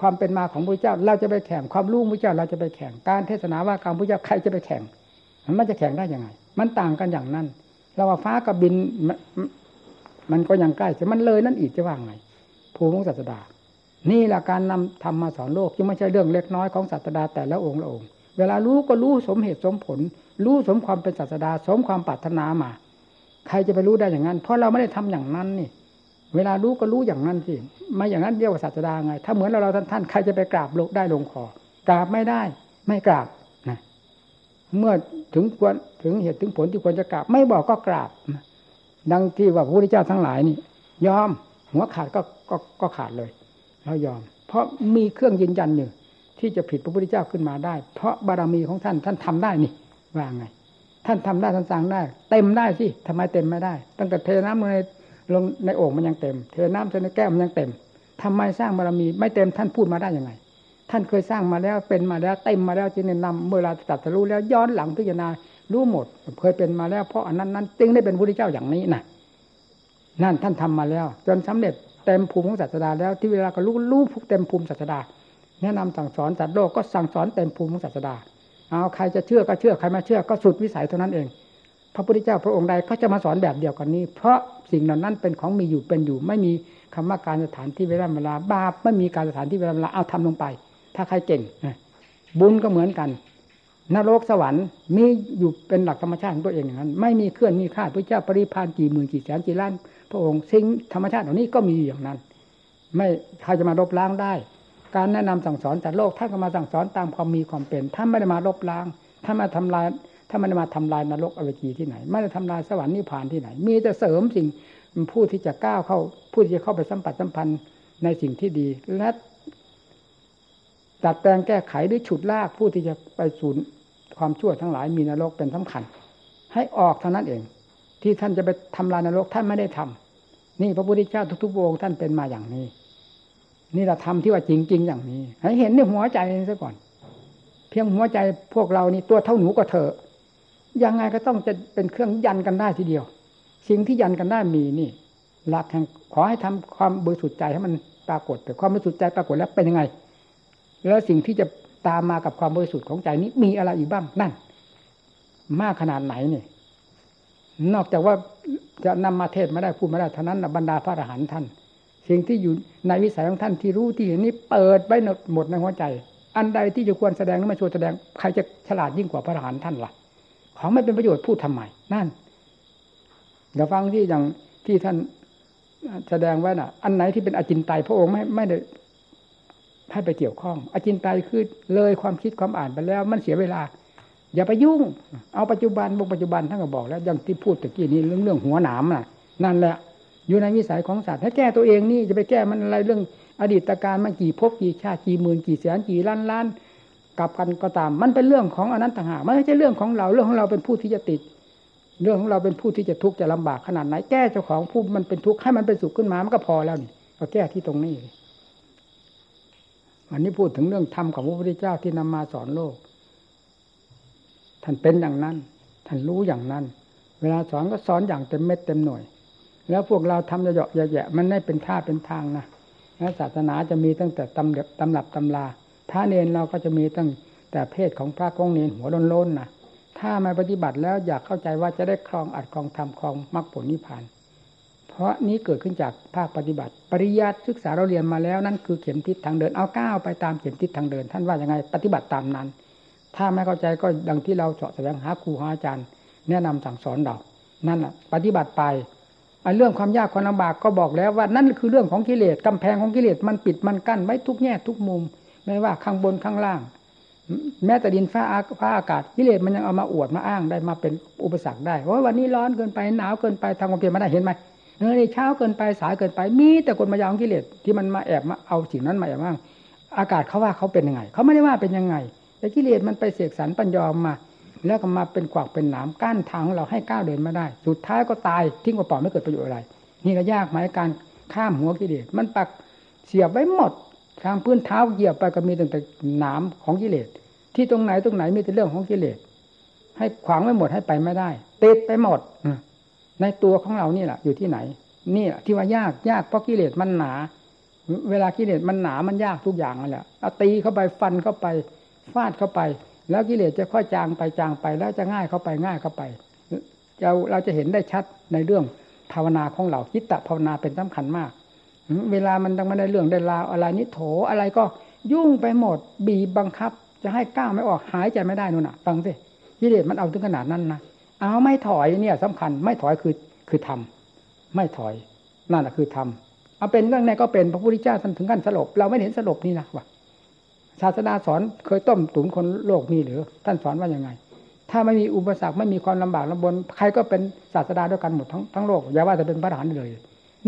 ความเป็นมาของพระเจ้า เราจะไปแข่งความรู้พระเจ้าเราจะไปแข่งการเทศนาว่าการพระเจ้าใครจะไปแข่งมันจะแข่งได้ยังไง มันต่างกันอย่างนั้น เราว่าฟ้ากับบินมันก็ยังใกล้แต่มันเลยนั่นอีกจะว่างไงภูมิของศาสดา นี่แหละการนำทำมาสอนโลกจึงไม่ใช่เรื่องเล็กน้อยของศาสดาแต่ละองค์ละองค์ เวลารู้ก็รู้สมเหตุสมผล รู้สมความเป็นศาสดา สมความปรารถนามา ใครจะไปรู้ได้อย่างนั้น เพราะเราไม่ได้ทำอย่างนั้นนี่ เวลารู้ก็รู้อย่างนั้นสิไม่อย่างนั้นเรียกว่าศาสดาไง ถ้าเหมือนเราเราท่านท่านใครจะไปกราบลงได้ลงคอกราบไม่ได้ ไม่กราบนะเมื่อถึงควรถึงเหตุถึงผลที่ควรจะกราบ ไม่บอกก็กราบ ดังที่ว่าพระพุทธเจ้าทั้งหลายนี่ ยอม หัวขาดก็ก็ก็ขาดเลย เรายอม เพราะมีเครื่องยืนยันอยู่ที่จะผิดพระพุทธเจ้าขึ้นมาได้ เพราะบารมีของท่านท่านทำได้นี่ว่าไง ท่านทำได้ท่านสั่งได้ เต็มได้สิทำไมเต็มไม่ได้ ตั้งแต่เทน้ำลงในลงในโอ่งมันยังเต็ม เทน้ำใส่ในแก้วมันยังเต็มทำไมสร้างบารมีไม่เต็มท่านพูดมาได้ยังไง ท่านเคยสร้างมาแล้วเป็นมาแล้วเต็มมาแล้วจึงแนะนำเมื่อเราตัดรู้แล้วย้อนหลังพิจารณารู้หมด เคยเป็นมาแล้ว เพราะอันนั้นนั้นจึงได้เป็นพระพุทธเจ้าอย่างนี้นะนั่นท่านทำมาแล้ว จนสำเร็จ เต็มภูมิของศาสดาแล้วที่เวลาก็รู้รู้เต็มภูมิศาสดา แนะนำสั่งสอนสัตว์โลกก็สั่งสอนเต็มภูมิของศาสดา เอาใครจะเชื่อก็เชื่อใครไม่เชื่อก็สุดวิสัยเท่านั้นเอง พระพุทธเจ้าพระองค์ใดก็จะมาสอนแบบเดียวกันนี้ เพราะสิ่งเหล่านั้นเป็นของมีอยู่เป็นอยู่ ไม่มีคำว่าการสถานที่เวลาเวลาบาปไม่มีการสถานที่เวลาเวลาเอาทำลงไป ถ้าใครเก่งบุญก็เหมือนกันนรกสวรรค์มีอยู่เป็นหลักธรรมชาติของตัวเองอย่างนั้น ไม่มีเคลื่อนมีค่าพระเจ้าปริพานกี่หมื่นกี่แสนกี่ล้าน พระองค์สิ่งธรรมชาติเหล่านี้ก็มีอย่างนั้น ไม่ใครจะมาลบล้างได้ การแนะนำสั่งสอนจากโลกท่านก็มาสั่งสอนตามความมีความเป็นท่านไม่ได้มาลบล้างท่านมาทำลายถ้านไมันมาทำลายนรกอเวจีที่ไหน ไม่ได้ทำลายสวรรค์นิพพานที่ไหน มีแต่เสริมสิ่งผู้ที่จะก้าวเข้าผู้ที่จะเข้าไปสัมผัสสัมพันธ์ในสิ่งที่ดีและจัดแปลงแก้ไขหรือฉุดลากผู้ที่จะไปสู่ความชั่วทั้งหลายมีนรกเป็นสำคัญ ให้ออกเท่านั้นเอง ที่ท่านจะไปทำลายนรกท่านไม่ได้ทำนี่พระพุทธเจ้าทุกๆองค์ท่านเป็นมาอย่างนี้ นี่เราทำที่ว่าจริง ๆ อย่างนี้ให้เห็นในหัวใจซะก่อน เพียงหัวใจพวกเรานี่ตัวเท่าหนูก็เถอะยังไงก็ต้องจะเป็นเครื่องยันกันได้ทีเดียว สิ่งที่ยันกันได้มีนี่ หลักแห่งขอให้ทำความบริสุทธิ์ใจให้มันปรากฏแต่ความบริสุทธิ์ใจปรากฏแล้วเป็นยังไง แล้วสิ่งที่จะตามมากับความบริสุทธิ์ของใจนี้มีอะไรอีกบ้างนั่น มากขนาดไหนเนี่ย นอกจากว่าจะนำมาเทศไม่ได้พูดไม่ได้เท่านั้นบรรดาพระอรหันต์ท่าน สิ่งที่อยู่ในวิสัยของท่านที่รู้ที่เห็นนี้เปิดไว้หมดในหัวใจ อันใดที่จะควรแสดงหรือไม่ควรแสดงใครจะฉลาดยิ่งกว่าพระอรหันต์ท่านล่ะ ของไม่เป็นประโยชน์พูดทำไมนั่นเดี๋ยวฟังที่อย่างที่ท่านแสดงไว้น่ะ อันไหนที่เป็นอจินไตยพระองค์ไม่ไม่ได้ให้ไปเกี่ยวข้อง อจินไตยคือเลยความคิดความอ่านไปแล้ว มันเสียเวลา อย่าไปยุ่ง เอาปัจจุบันบงปัจจุบันท่านก็บอกแล้วอย่างที่พูดตะกี้นี้เรื่องเรื่องหัวหนามน่ะ นั่นแหละ อยู่ในวิสัยของสัตว์ถ้แก้ตัวเองนี่จะไปแก้มันอะไรเรื่องอดีตการมันกี่ภพกี่ชาติกี่หมื่นกี่แสนกี่ล้านล้านกับกันก็ตาม มันเป็นเรื่องของอนันตหาไม่ใช่เรื่องของเราเรื่องของเราเป็นผู้ที่จะติด เรื่องของเราเป็นผู้ที่จะทุกข์จะลำบากขนาดไหนแก้เจ้าของผู้มันเป็นทุกข์ให้มันเป็นสุขขึ้นมามันก็พอแล้วนี่ก็แก้ที่ตรงนี้วันนี้พูดถึงเรื่องธรรมของพระพุทธเจ้าที่นำมาสอนโลก ท่านเป็นอย่างนั้น ท่านรู้อย่างนั้น เวลาสอนก็สอนอย่างเต็มเม็ดเต็มหน่วย แล้วพวกเราทำเหยาะแยะมันไม่เป็นท่าเป็นทางนะแล้วศาสนาจะมีตั้งแต่ตำเรับตำรับตำลาพระเนนเราก็จะมีตั้งแต่เพศของพระกองเนนหัวโล้นๆนะถ้ามาปฏิบัติแล้วอยากเข้าใจว่าจะได้ครองอัดครองทำครองมรรคผลนิพพาน เพราะนี้เกิดขึ้นจากภาคปฏิบัติ ปริยัติศึกษาเราเรียนมาแล้วนั่นคือเข็มทิศทางเดินเอาก้าวไปตามเข็มทิศทางเดิน ท่านว่ายังไงปฏิบัติตามนั้น ถ้าไม่เข้าใจก็ดังที่เราเสาะแสวงหาครูหาอาจารย์ แนะนำสั่งสอนเรา นั่นแหละปฏิบัติไปเรื่องความยากความลำบากก็บอกแล้วว่านั่นคือเรื่องของกิเลสกำแพงของกิเลสมันปิดมันกั้นไว้ทุกแง่ทุกมุม ไม่ว่าข้างบนข้างล่าง แม้แต่ดินฟ้าฟ้าอากาศกิเลสมันยังเอามาอวดมาอ้างได้มาเป็นอุปสรรคได้เพราะวันนี้ร้อนเกินไปหนาวเกินไปทำความเพียรมาได้เห็นไหมเออเช้าเกินไปสายเกินไปมีแต่คนมายาวกิเลสที่มันมาแอบมาเอาสิ่งนั้นมาแอบอ้างอากาศเขาว่าเขาเป็นยังไงเขาไม่ได้ว่าเป็นยังไง แต่กิเลสมันไปเสกสรรปัญญอมมา แล้วก็มาเป็นขวากเป็นหนามกั้นทางของเราให้ก้าวเดินไม่ได้ สุดท้ายก็ตายทิ้งกระเป๋าไม่เกิดประโยชน์อะไร นี่ก็ยากไหมการข้ามหัวกิเลสมันปักเสียบไว้หมดทางพื้นเท้าเหยียบไปก็มีตั้งแต่หนามของกิเลสที่ตรงไหนตรงไหนมีแต่เรื่องของกิเลสให้ขวางไม่หมดให้ไปไม่ได้ติดไปหมดในตัวของเรานี่แหละอยู่ที่ไหน นี่ที่ว่ายากยากเพราะกิเลสมันหนา เวลากิเลสมันหนามันยากทุกอย่างนั่นแหละเอาตีเข้าไปฟันเข้าไป ฟาดเข้าไป แล้วกิเลสจะค่อยจางไปจางไป แล้วจะง่ายเข้าไปง่ายเข้าไปเราเราจะเห็นได้ชัดในเรื่องภาวนาของเราคิดตะภาวนาเป็นสำคัญมาก เวลามันต้องมาได้เรื่องได้ราวอะไรนิโถอะไรก็ยุ่งไปหมดบีบบังคับ จะให้ก้าวไม่ออกหายใจไม่ได้นู่นน่ะ ฟังสิกิเลสมันเอาถึงขนาดนั้นนะเอาไม่ถอยเนี่ยสำคัญไม่ถอยคือคือทำไม่ถอยนั่นแหละคือทำเอาเป็นเรื่องไหนก็เป็นพระพุทธเจ้าท่านถึงขั้นสลบ เราไม่เห็นสลบนี่นะว่า ศาสนาสอนเคยต้มตุ๋นคนโลกมีหรือ ท่านสอนว่ายังไง ถ้าไม่มีอุปสรรคไม่มีความลำบากลำบน ใครก็เป็นศาสดาด้วยกันหมดทั้งทั้งโลกอย่าว่าจะเป็นพระทหารเลย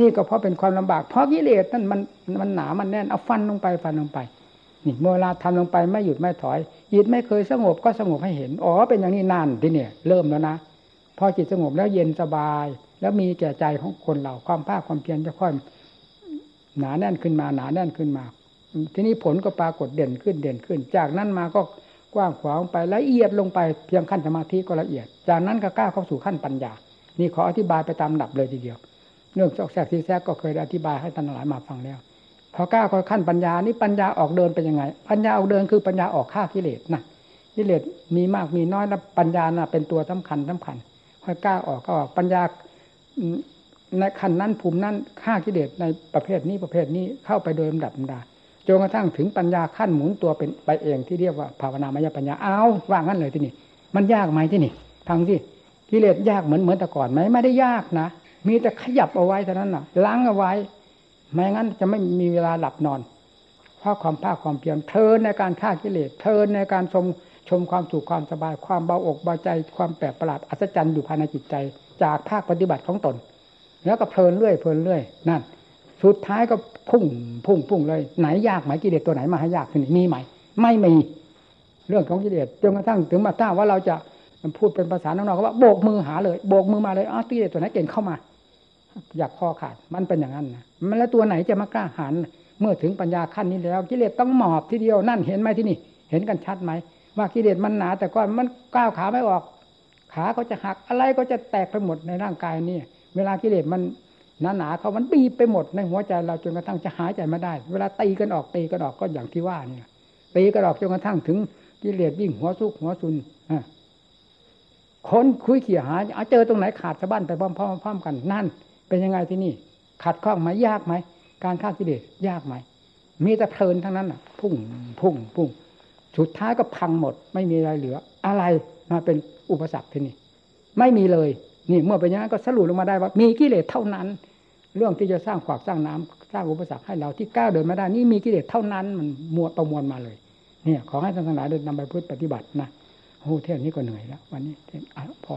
นี่ก็เพราะเป็นความลำบากเพราะกิเลสนั่นมันมันหนามันแน่นเอาฟันลงไปฟันลงไปนี่เมื่อเวลาทำลงไปไม่หยุดไม่ถอยจิตไม่เคยสงบก็สงบให้เห็นอ๋อเป็นอย่างนี้นานที่เนี่ย เริ่มแล้วนะพอจิตสงบแล้วเย็นสบาย แล้วมีแก่ใจของคนเราความภาคความเพียรจะค่อยหนาแน่นขึ้นมาหนาแน่นขึ้นมา ทีนี้ผลก็ปรากฏเด่นขึ้นเด่นขึ้น จากนั้นมาก็กว้างขวางไปละเอียดลงไปเพียงขั้นสมาธิก็ละเอียด จากนั้นก็ก้าวเข้าสู่ขั้นปัญญา นี่ขออธิบายไปตามดับเลยทีเดียว เรื่องจอกแสกทีแทกก็เคยอธิบายให้ท่านหลายมาฟังแล้ว พอก้าวเข้าขั้นปัญญานี่ปัญญาออกเดินเป็นยังไง ปัญญาออกเดินคือปัญญาออกฆ่ากิเลสนะกิเลสมีมากมีน้อยแล้วปัญญาน่ะเป็นตัวสำคัญสำคัญค่อยกล้าออกก็ออกปัญญาในขั้นนั้นภูมินั้นฆ่ากิเลสในประเภทนี้ประเภทนี้เข้าไปโดยลำดับลำดา จนกระทั่งถึงปัญญาขั้นหมุนตัวเป็นไปเองที่เรียกว่าภาวนามยปัญญาเอาว่างั้นเลยที่นี่ มันยากไหมที่นี่ฟังสิกิเลสยากเหมือนเหมือนแต่ก่อนไหมไม่ได้ยากนะมีแต่ขยับเอาไว้เท่านั้นน่ะล้างเอาไว้ ไม่งั้นจะไม่มีเวลาหลับนอน เพราะความภาคความเพียรเทินในการฆ่ากิเลสเทินในการชมชมความสุขความสบายความเบาอกเบาใจความแปลกประหลาดอัศจรรย์อยู่ภายในจิตใจ จากภาคปฏิบัติของตน แล้วก็เพลินเรื่อยเพลินเรื่อยนั่น สุดท้ายก็พุ่งพุ่งพุ่งเลยไหนยากไหมกิเลสตัวไหนมาให้ยากขึ้นมีไหมไม่มี เรื่องของกิเลสจนกระทั่งถึงมาถ้าว่าเราจะพูดเป็นภาษานอกๆก็ว่าโบกมือหาเลยโบกมือมาเลยอ้าวกิเลสตัวไหนเก่งเข้ามา อยากคอขาดมันเป็นอย่างนั้นนะมันแล้วตัวไหนจะมากล้าหาญเมื่อถึงปัญญาขั้นนี้แล้ว กิเลสต้องหมอบทีเดียวนั่นเห็นไหมที่นี่ เห็นกันชัดไหมว่ากิเลสมันหนา แต่ก่อนมันก้าวขาไม่ออก ขาก็จะหักอะไรก็จะแตกไปหมดในร่างกายนี่เวลากิเลสมัน หนาหนาเขามันบีบไปหมดในหัวใจเราจนกระทั่งจะหายใจไม่ได้ เวลาตีกันออกตีกันออกก็อย่างที่ว่านี่ตีกันออกจนกระทั่งถึงกิเลสวิ่งหัวซุกหัวซุนคนคุยเขี่ยหาเอาเจอตรงไหนขาดสะบั้นไปพร้อมๆกันนั่น เป็นยังไงที่นี่ ขัดข้องไหมยากไหมการฆ่ากิเลสยากไหมมีแต่เพลินทั้งนั้นอะ พุ่งพุ่งพุ่งสุดท้ายก็พังหมด ไม่มีอะไรเหลือ อะไรมาเป็นอุปสรรคที่นี่ ไม่มีเลย นี่เมื่อเป็นอย่างนั้นก็สรุปลงมาได้ว่า มีกิเลสเท่านั้น เรื่องที่จะสร้างขวากสร้างน้ำสร้างอุปสรรคให้เราที่ก้าวเดินมาได้นี่มีกิเลสเท่านั้นมันมวประมวลมาเลย เนี่ย ขอให้ท่านทั้งหลายเดินนำไปพุทธปฏิบัตินะโอ้เท่านี้ก็เหนื่อยแล้ว วันนี้พอ